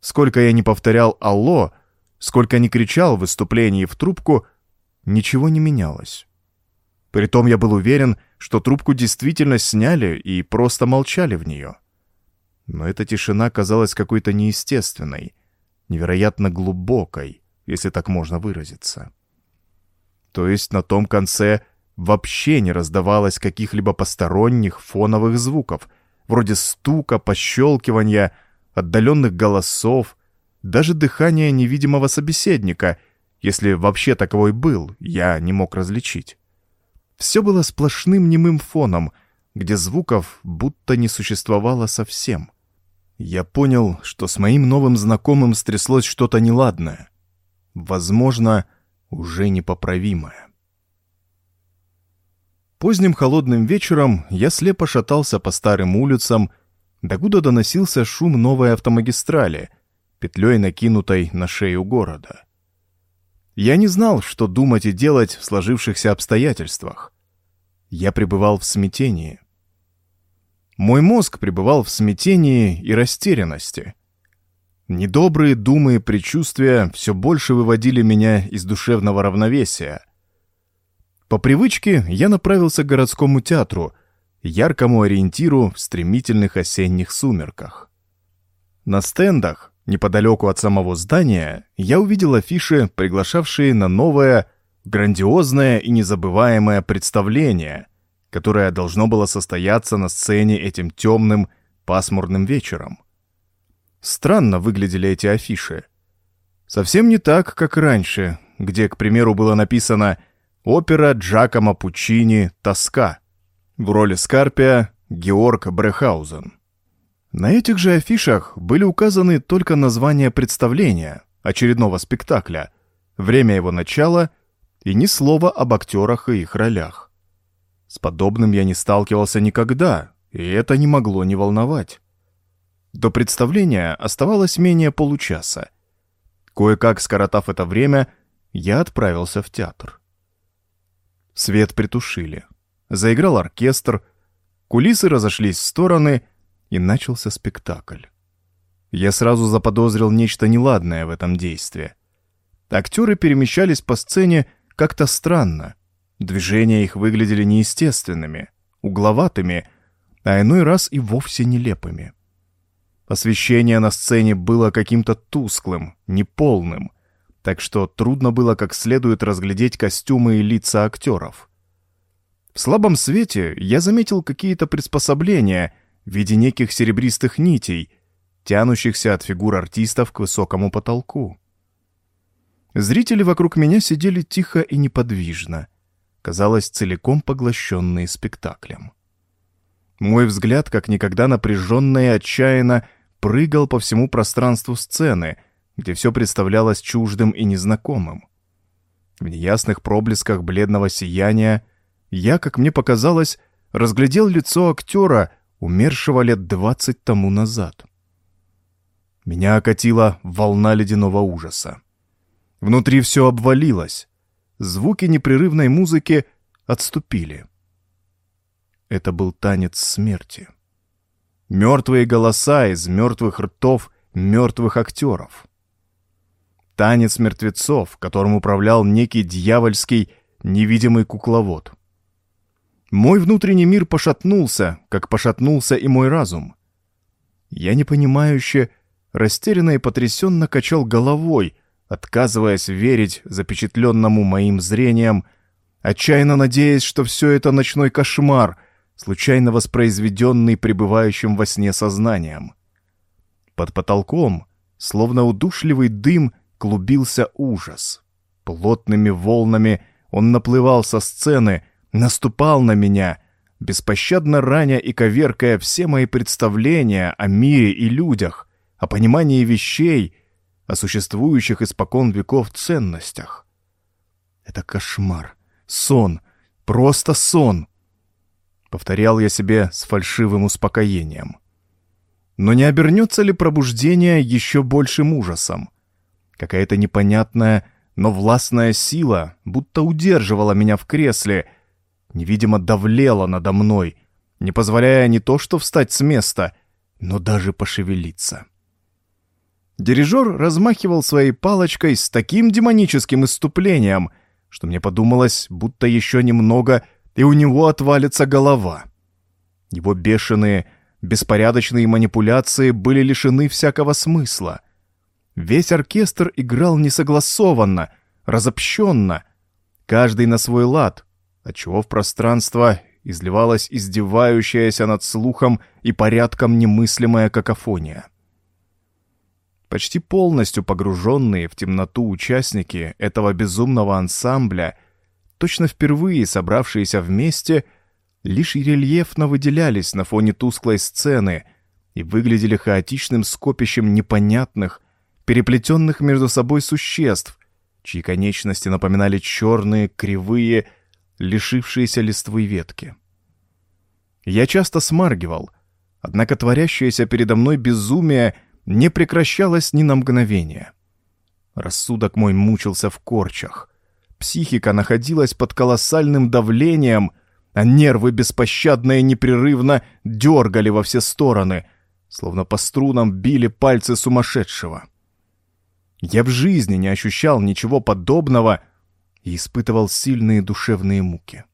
Сколько я не повторял «Алло», сколько не кричал в выступлении в трубку, ничего не менялось. Притом я был уверен, что трубку действительно сняли и просто молчали в нее. Но эта тишина казалась какой-то неестественной, невероятно глубокой, если так можно выразиться. То есть на том конце вообще не раздавалось каких-либо посторонних фоновых звуков, вроде стука, пощелкивания, отдаленных голосов, даже дыхания невидимого собеседника, если вообще таковой был, я не мог различить. Все было сплошным немым фоном, где звуков будто не существовало совсем. Я понял, что с моим новым знакомым стряслось что-то неладное. Возможно, уже непоправимое. Поздним холодным вечером я слепо шатался по старым улицам, докуда доносился шум новой автомагистрали, петлей накинутой на шею города. Я не знал, что думать и делать в сложившихся обстоятельствах. Я пребывал в смятении. Мой мозг пребывал в смятении и растерянности. Недобрые думы и предчувствия все больше выводили меня из душевного равновесия. По привычке я направился к городскому театру, яркому ориентиру в стремительных осенних сумерках. На стендах, неподалеку от самого здания, я увидел афиши, приглашавшие на новое, грандиозное и незабываемое представление — которое должно было состояться на сцене этим темным, пасмурным вечером. Странно выглядели эти афиши. Совсем не так, как раньше, где, к примеру, было написано «Опера Джакомо Пуччини «Тоска». В роли Скарпия Георг Брехаузен. На этих же афишах были указаны только названия представления, очередного спектакля, время его начала и ни слова об актерах и их ролях. С подобным я не сталкивался никогда, и это не могло не волновать. До представления оставалось менее получаса. Кое-как скоротав это время, я отправился в театр. Свет притушили. Заиграл оркестр, кулисы разошлись в стороны, и начался спектакль. Я сразу заподозрил нечто неладное в этом действии. Актеры перемещались по сцене как-то странно. Движения их выглядели неестественными, угловатыми, а иной раз и вовсе нелепыми. Освещение на сцене было каким-то тусклым, неполным, так что трудно было как следует разглядеть костюмы и лица актеров. В слабом свете я заметил какие-то приспособления в виде неких серебристых нитей, тянущихся от фигур артистов к высокому потолку. Зрители вокруг меня сидели тихо и неподвижно, казалось, целиком поглощенные спектаклем. Мой взгляд, как никогда напряженно и отчаянно, прыгал по всему пространству сцены, где все представлялось чуждым и незнакомым. В неясных проблесках бледного сияния я, как мне показалось, разглядел лицо актера, умершего лет двадцать тому назад. Меня окатила волна ледяного ужаса. Внутри все обвалилось. Звуки непрерывной музыки отступили. Это был танец смерти. Мертвые голоса из мертвых ртов мертвых актеров. Танец мертвецов, которым управлял некий дьявольский невидимый кукловод. Мой внутренний мир пошатнулся, как пошатнулся и мой разум. Я непонимающе, растерянно и потрясенно качал головой, отказываясь верить запечатленному моим зрением, отчаянно надеясь, что все это ночной кошмар, случайно воспроизведенный пребывающим во сне сознанием. Под потолком, словно удушливый дым, клубился ужас. Плотными волнами он наплывал со сцены, наступал на меня, беспощадно раня и коверкая все мои представления о мире и людях, о понимании вещей — о существующих испокон веков ценностях. Это кошмар, сон, просто сон. Повторял я себе с фальшивым успокоением. Но не обернется ли пробуждение еще большим ужасом? Какая-то непонятная, но властная сила будто удерживала меня в кресле, невидимо давлела надо мной, не позволяя не то что встать с места, но даже пошевелиться. Дирижер размахивал своей палочкой с таким демоническим иступлением, что мне подумалось, будто еще немного, и у него отвалится голова. Его бешеные, беспорядочные манипуляции были лишены всякого смысла. Весь оркестр играл несогласованно, разобщенно, каждый на свой лад, отчего в пространство изливалась издевающаяся над слухом и порядком немыслимая какофония. Почти полностью погруженные в темноту участники этого безумного ансамбля, точно впервые собравшиеся вместе, лишь рельефно выделялись на фоне тусклой сцены и выглядели хаотичным скопищем непонятных, переплетенных между собой существ, чьи конечности напоминали черные, кривые, лишившиеся листвы ветки. Я часто смаргивал, однако творящееся передо мной безумие — не прекращалось ни на мгновение. Рассудок мой мучился в корчах. Психика находилась под колоссальным давлением, а нервы беспощадно и непрерывно дергали во все стороны, словно по струнам били пальцы сумасшедшего. Я в жизни не ощущал ничего подобного и испытывал сильные душевные муки.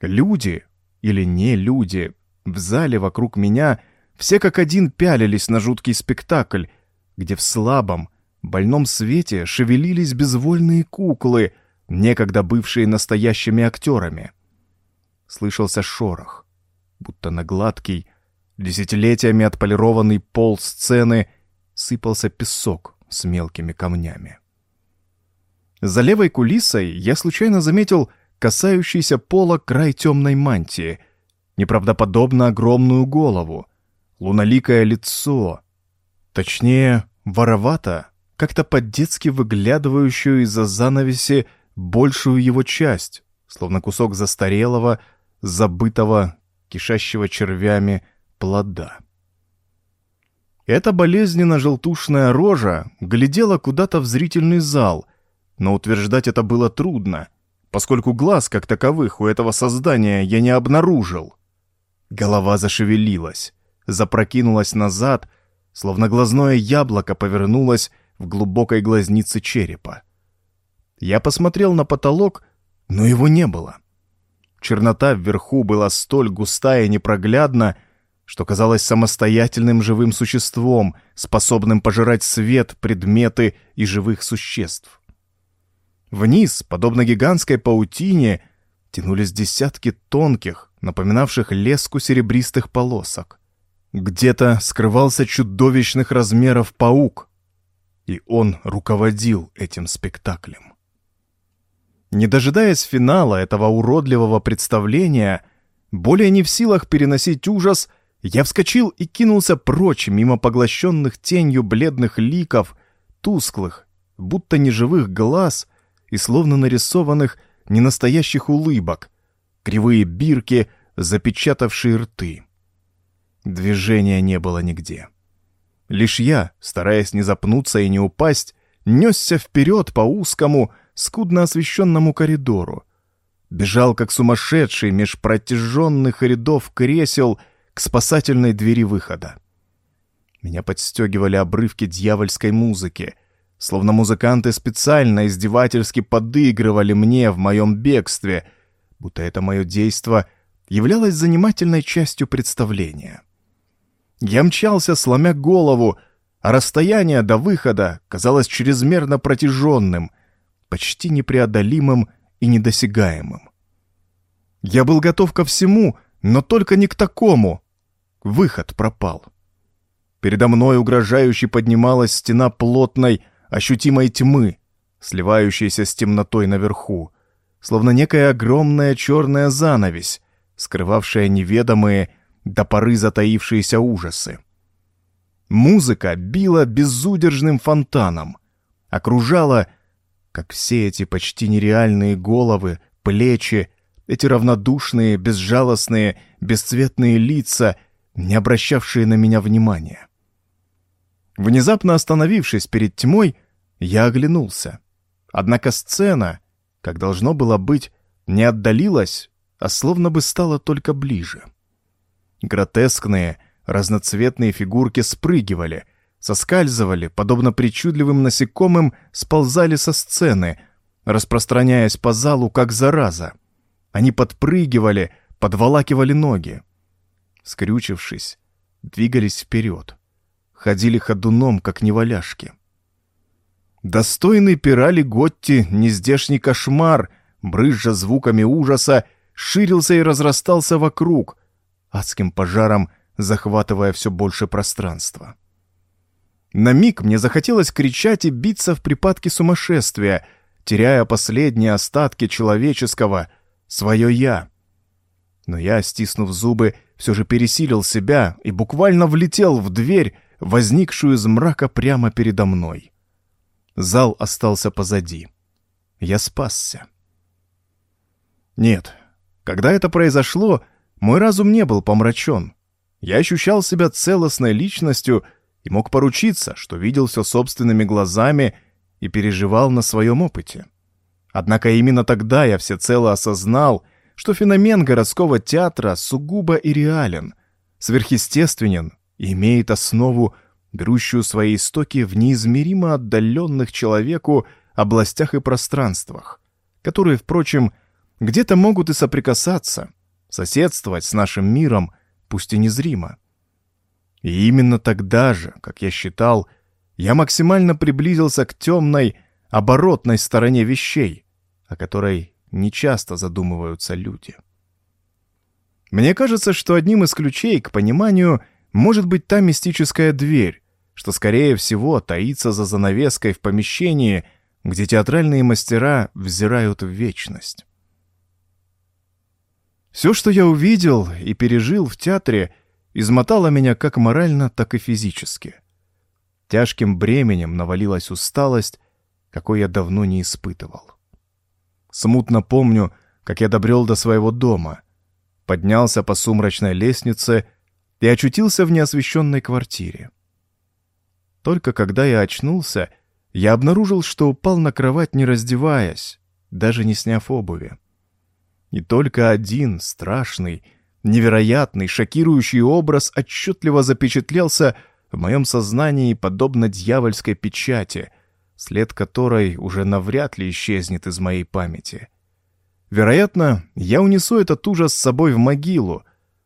Люди или не люди в зале вокруг меня — все как один пялились на жуткий спектакль, где в слабом, больном свете шевелились безвольные куклы, некогда бывшие настоящими актерами. Слышался шорох, будто на гладкий, десятилетиями отполированный пол сцены сыпался песок с мелкими камнями. За левой кулисой я случайно заметил касающийся пола край темной мантии, неправдоподобно огромную голову — луноликое лицо, точнее, воровато, как-то по-детски выглядывающую из-за занавеси большую его часть, словно кусок застарелого, забытого, кишащего червями плода. Эта болезненно-желтушная рожа глядела куда-то в зрительный зал, но утверждать это было трудно, поскольку глаз как таковых у этого создания я не обнаружил. Голова зашевелилась, запрокинулась назад, словно глазное яблоко повернулось в глубокой глазнице черепа. Я посмотрел на потолок, но его не было. Чернота вверху была столь густая и непроглядна, что казалось самостоятельным живым существом, способным пожирать свет, предметы и живых существ. Вниз, подобно гигантской паутине, тянулись десятки тонких, напоминавших леску серебристых полосок. Где-то скрывался чудовищных размеров паук, и он руководил этим спектаклем. Не дожидаясь финала этого уродливого представления, более не в силах переносить ужас, я вскочил и кинулся прочь мимо поглощенных тенью бледных ликов, тусклых, будто неживых глаз и словно нарисованных ненастоящих улыбок, кривые бирки, запечатавшие рты. Движения не было нигде. Лишь я, стараясь не запнуться и не упасть, несся вперед по узкому, скудно освещенному коридору. Бежал, как сумасшедший, меж протяженных рядов кресел к спасательной двери выхода. Меня подстегивали обрывки дьявольской музыки, словно музыканты специально издевательски подыгрывали мне в моем бегстве, будто это мое действо являлось занимательной частью представления. Я мчался, сломя голову, а расстояние до выхода казалось чрезмерно протяженным, почти непреодолимым и недосягаемым. Я был готов ко всему, но только не к такому. Выход пропал. Передо мной угрожающе поднималась стена плотной, ощутимой тьмы, сливающейся с темнотой наверху, словно некая огромная черная занавесь, скрывавшая неведомые до поры затаившиеся ужасы. Музыка била безудержным фонтаном, окружала как все эти почти нереальные головы, плечи, эти равнодушные, безжалостные, бесцветные лица, не обращавшие на меня внимания. Внезапно остановившись перед тьмой, я оглянулся. Однако сцена, как должно было быть, не отдалилась, а словно бы стала только ближе. Гротескные, разноцветные фигурки спрыгивали — соскальзывали, подобно причудливым насекомым, сползали со сцены, распространяясь по залу, как зараза. Они подпрыгивали, подволакивали ноги. Скрючившись, двигались вперед. Ходили ходуном, как неваляшки. Достойный пирали Готти нездешний кошмар, брызжа звуками ужаса, ширился и разрастался вокруг, адским пожаром захватывая все больше пространства. На миг мне захотелось кричать и биться в припадке сумасшествия, теряя последние остатки человеческого, свое «я». Но я, стиснув зубы, все же пересилил себя и буквально влетел в дверь, возникшую из мрака прямо передо мной. Зал остался позади. Я спасся. Нет, когда это произошло, мой разум не был помрачен. Я ощущал себя целостной личностью — и мог поручиться, что видел все собственными глазами и переживал на своем опыте. Однако именно тогда я всецело осознал, что феномен городского театра сугубо и реален, сверхъестественен и имеет основу, берущую свои истоки в неизмеримо отдаленных человеку областях и пространствах, которые, впрочем, где-то могут и соприкасаться, соседствовать с нашим миром, пусть и незримо. И именно тогда же, как я считал, я максимально приблизился к темной, оборотной стороне вещей, о которой нечасто задумываются люди. Мне кажется, что одним из ключей к пониманию может быть та мистическая дверь, что, скорее всего, таится за занавеской в помещении, где театральные мастера взирают в вечность. Все, что я увидел и пережил в театре — измотала меня как морально, так и физически. Тяжким бременем навалилась усталость, какой я давно не испытывал. Смутно помню, как я добрел до своего дома, поднялся по сумрачной лестнице и очутился в неосвещенной квартире. Только когда я очнулся, я обнаружил, что упал на кровать, не раздеваясь, даже не сняв обуви. И только один страшный, невероятный, шокирующий образ отчетливо запечатлелся в моем сознании подобно дьявольской печати, след которой уже навряд ли исчезнет из моей памяти. Вероятно, я унесу этот ужас с собой в могилу,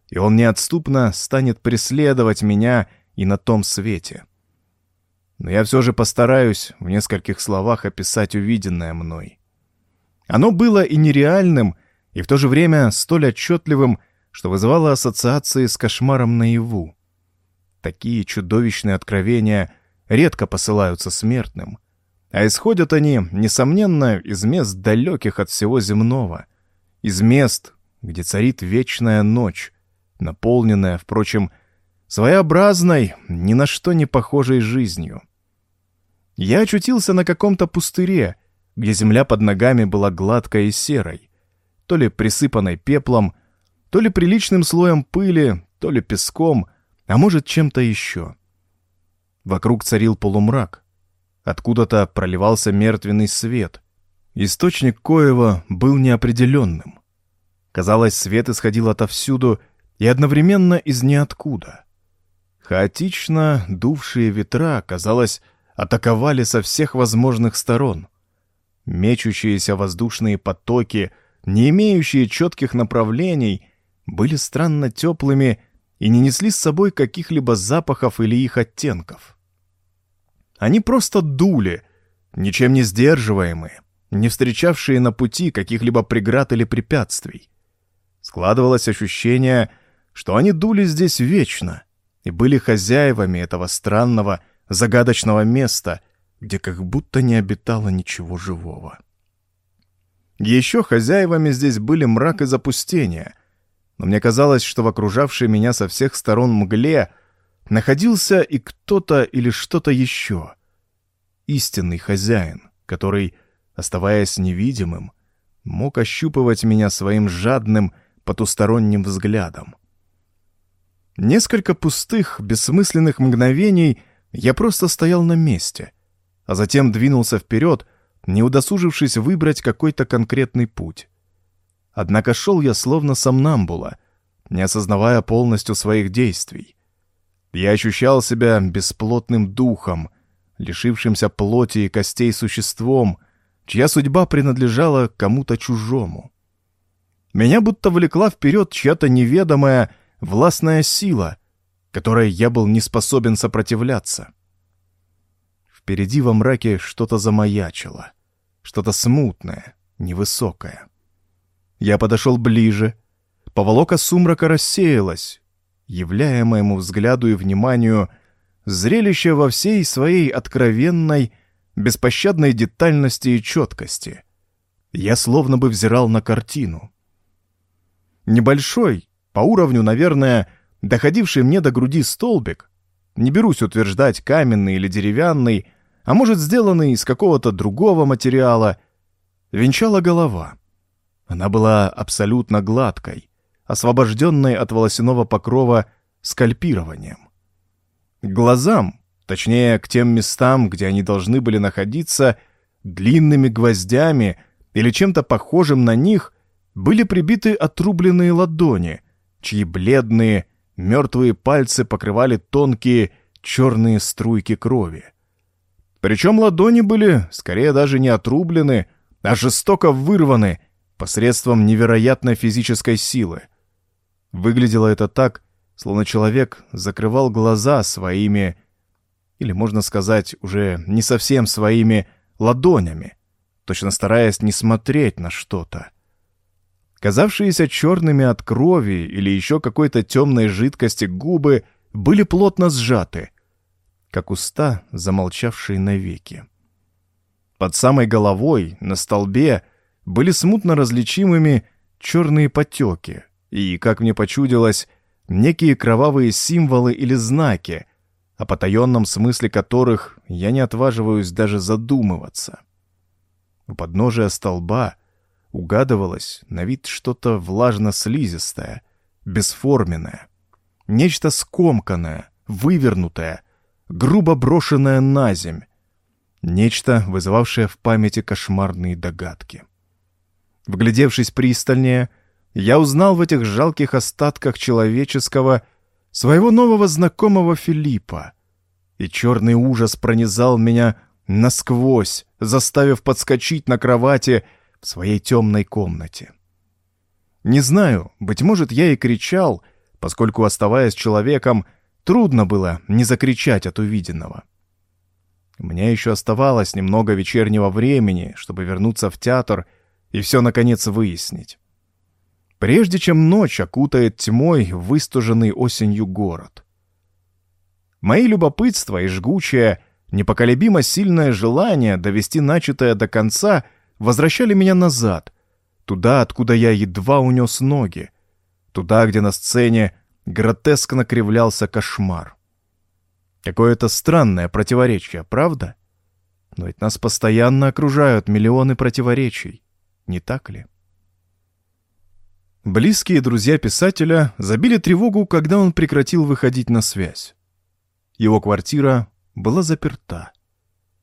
и он неотступно станет преследовать меня и на том свете. Но я все же постараюсь в нескольких словах описать увиденное мной. Оно было и нереальным, и в то же время столь отчетливым, что вызывало ассоциации с кошмаром наяву. Такие чудовищные откровения редко посылаются смертным, а исходят они, несомненно, из мест далеких от всего земного, из мест, где царит вечная ночь, наполненная, впрочем, своеобразной, ни на что не похожей жизнью. Я очутился на каком-то пустыре, где земля под ногами была гладкой и серой, то ли присыпанной пеплом, то ли приличным слоем пыли, то ли песком, а может чем-то еще. Вокруг царил полумрак. Откуда-то проливался мертвенный свет. Источник коева был неопределенным. Казалось, свет исходил отовсюду и одновременно из ниоткуда. Хаотично дувшие ветра, казалось, атаковали со всех возможных сторон. Мечущиеся воздушные потоки, не имеющие четких направлений, были странно теплыми и не несли с собой каких-либо запахов или их оттенков. Они просто дули, ничем не сдерживаемые, не встречавшие на пути каких-либо преград или препятствий. Складывалось ощущение, что они дули здесь вечно и были хозяевами этого странного, загадочного места, где как будто не обитало ничего живого. Еще хозяевами здесь были мрак и запустение, но мне казалось, что в окружавшей меня со всех сторон мгле находился и кто-то или что-то еще. Истинный хозяин, который, оставаясь невидимым, мог ощупывать меня своим жадным, потусторонним взглядом. Несколько пустых, бессмысленных мгновений я просто стоял на месте, а затем двинулся вперед, не удосужившись выбрать какой-то конкретный путь. Однако шел я словно сомнамбула, не осознавая полностью своих действий. Я ощущал себя бесплотным духом, лишившимся плоти и костей существом, чья судьба принадлежала кому-то чужому. Меня будто влекла вперед чья-то неведомая властная сила, которой я был не способен сопротивляться. Впереди во мраке что-то замаячило, что-то смутное, невысокое. Я подошел ближе. Поволока сумрака рассеялась, являя моему взгляду и вниманию зрелище во всей своей откровенной, беспощадной детальности и четкости. Я словно бы взирал на картину. Небольшой, по уровню, наверное, доходивший мне до груди столбик, не берусь утверждать, каменный или деревянный, а может, сделанный из какого-то другого материала, венчала голова. Она была абсолютно гладкой, освобожденной от волосяного покрова скальпированием. К глазам, точнее, к тем местам, где они должны были находиться, длинными гвоздями или чем-то похожим на них, были прибиты отрубленные ладони, чьи бледные, мертвые пальцы покрывали тонкие черные струйки крови. Причем ладони были, скорее даже не отрублены, а жестоко вырваны посредством невероятной физической силы. Выглядело это так, словно человек закрывал глаза своими, или, можно сказать, уже не совсем своими ладонями, точно стараясь не смотреть на что-то. Казавшиеся черными от крови или еще какой-то темной жидкости губы были плотно сжаты, как уста, замолчавшие навеки. Под самой головой, на столбе, были смутно различимыми черные потеки и, как мне почудилось, некие кровавые символы или знаки, о потаенном смысле которых я не отваживаюсь даже задумываться. У подножия столба угадывалось на вид что-то влажно-слизистое, бесформенное, нечто скомканное, вывернутое, грубо брошенное на земь, нечто, вызывавшее в памяти кошмарные догадки. Вглядевшись пристальнее, я узнал в этих жалких остатках человеческого своего нового знакомого Филиппа, и черный ужас пронизал меня насквозь, заставив подскочить на кровати в своей темной комнате. Не знаю, быть может, я и кричал, поскольку, оставаясь человеком, трудно было не закричать от увиденного. Меня еще оставалось немного вечернего времени, чтобы вернуться в театр и все, наконец, выяснить. Прежде чем ночь окутает тьмой выстуженный осенью город. Мои любопытство и жгучее, непоколебимо сильное желание довести начатое до конца возвращали меня назад, туда, откуда я едва унес ноги, туда, где на сцене гротескно кривлялся кошмар. Какое-то странное противоречие, правда? Но ведь нас постоянно окружают миллионы противоречий, не так ли? Близкие друзья писателя забили тревогу, когда он прекратил выходить на связь. Его квартира была заперта.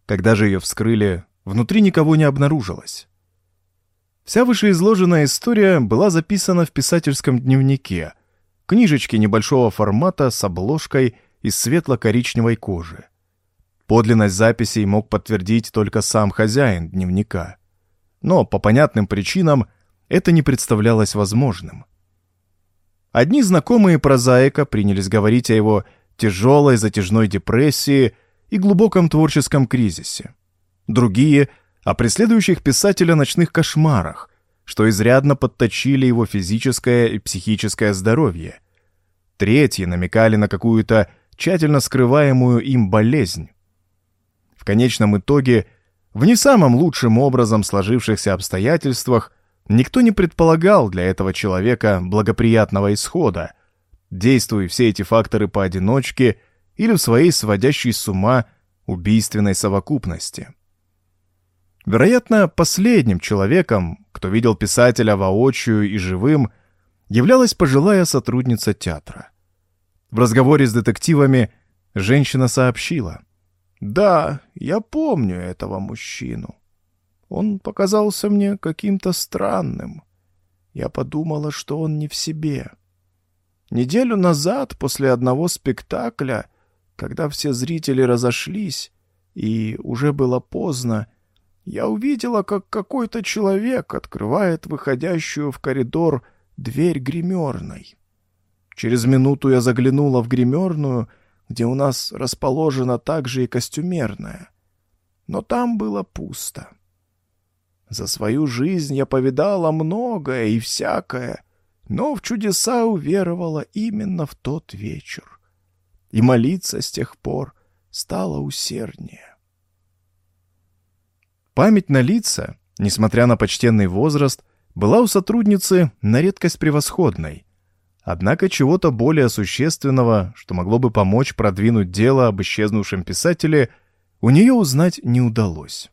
Когда же ее вскрыли, внутри никого не обнаружилось. Вся вышеизложенная история была записана в писательском дневнике, книжечке небольшого формата с обложкой из светло-коричневой кожи. Подлинность записей мог подтвердить только сам хозяин дневника. Но по понятным причинам это не представлялось возможным. Одни знакомые прозаика принялись говорить о его тяжелой затяжной депрессии и глубоком творческом кризисе. Другие — о преследующих писателя ночных кошмарах, что изрядно подточили его физическое и психическое здоровье. Третьи намекали на какую-то тщательно скрываемую им болезнь. В конечном итоге, в не самом лучшим образом сложившихся обстоятельствах, никто не предполагал для этого человека благоприятного исхода, действуя все эти факторы поодиночке или в своей сводящей с ума убийственной совокупности. Вероятно, последним человеком, кто видел писателя воочию и живым, являлась пожилая сотрудница театра. В разговоре с детективами женщина сообщила. «Да, я помню этого мужчину. Он показался мне каким-то странным. Я подумала, что он не в себе. Неделю назад, после одного спектакля, когда все зрители разошлись, и уже было поздно, я увидела, как какой-то человек открывает выходящую в коридор дверь гримерной. Через минуту я заглянула в гримерную, где у нас расположена также и костюмерная. Но там было пусто. За свою жизнь я повидала многое и всякое, но в чудеса уверовала именно в тот вечер. И молиться с тех пор стало усерднее. Память на лица, несмотря на почтенный возраст, была у сотрудницы на редкость превосходной. Однако чего-то более существенного, что могло бы помочь продвинуть дело об исчезнувшем писателе, у нее узнать не удалось.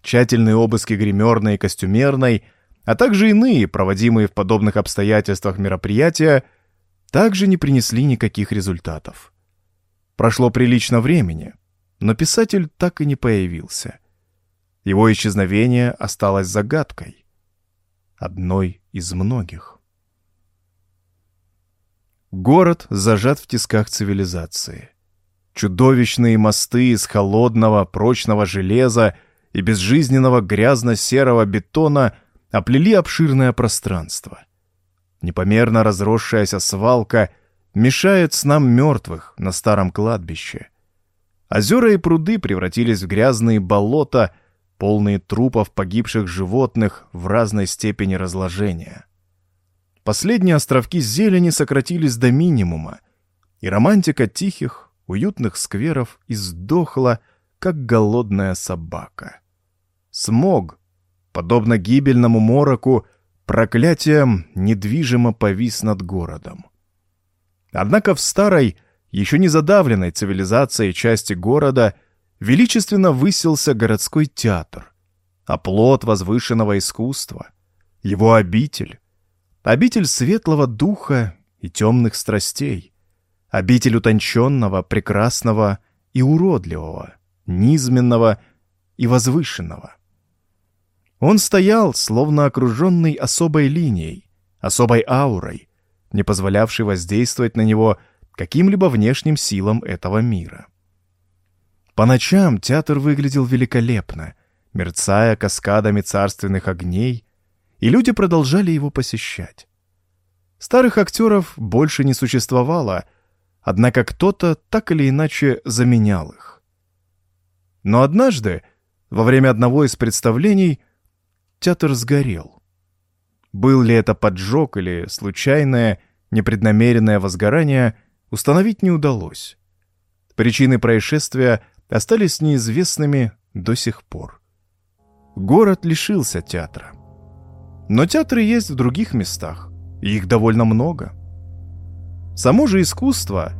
Тщательные обыски гримерной и костюмерной, а также иные, проводимые в подобных обстоятельствах мероприятия, также не принесли никаких результатов. Прошло прилично времени, но писатель так и не появился — его исчезновение осталось загадкой. Одной из многих. Город зажат в тисках цивилизации. Чудовищные мосты из холодного, прочного железа и безжизненного грязно-серого бетона оплели обширное пространство. Непомерно разросшаяся свалка мешает снам мертвых на старом кладбище. Озера и пруды превратились в грязные болота — полные трупов погибших животных в разной степени разложения. Последние островки зелени сократились до минимума, и романтика тихих, уютных скверов издохла, как голодная собака. Смог, подобно гибельному мороку, проклятием недвижимо повис над городом. Однако в старой, еще не задавленной цивилизацией части города величественно высился городской театр, оплот возвышенного искусства, его обитель, обитель светлого духа и темных страстей, обитель утонченного, прекрасного и уродливого, низменного и возвышенного. Он стоял, словно окруженный особой линией, особой аурой, не позволявшей воздействовать на него каким-либо внешним силам этого мира. По ночам театр выглядел великолепно, мерцая каскадами царственных огней, и люди продолжали его посещать. Старых актеров больше не существовало, однако кто-то так или иначе заменял их. Но однажды, во время одного из представлений, театр сгорел. Был ли это поджог или случайное, непреднамеренное возгорание, установить не удалось. Причины происшествия остались неизвестными до сих пор. Город лишился театра. Но театры есть в других местах, и их довольно много. Само же искусство,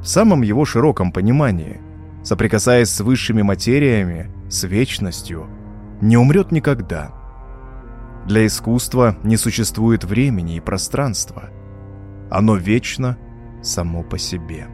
в самом его широком понимании, соприкасаясь с высшими материями, с вечностью, не умрет никогда – для искусства не существует времени и пространства. Оно вечно само по себе.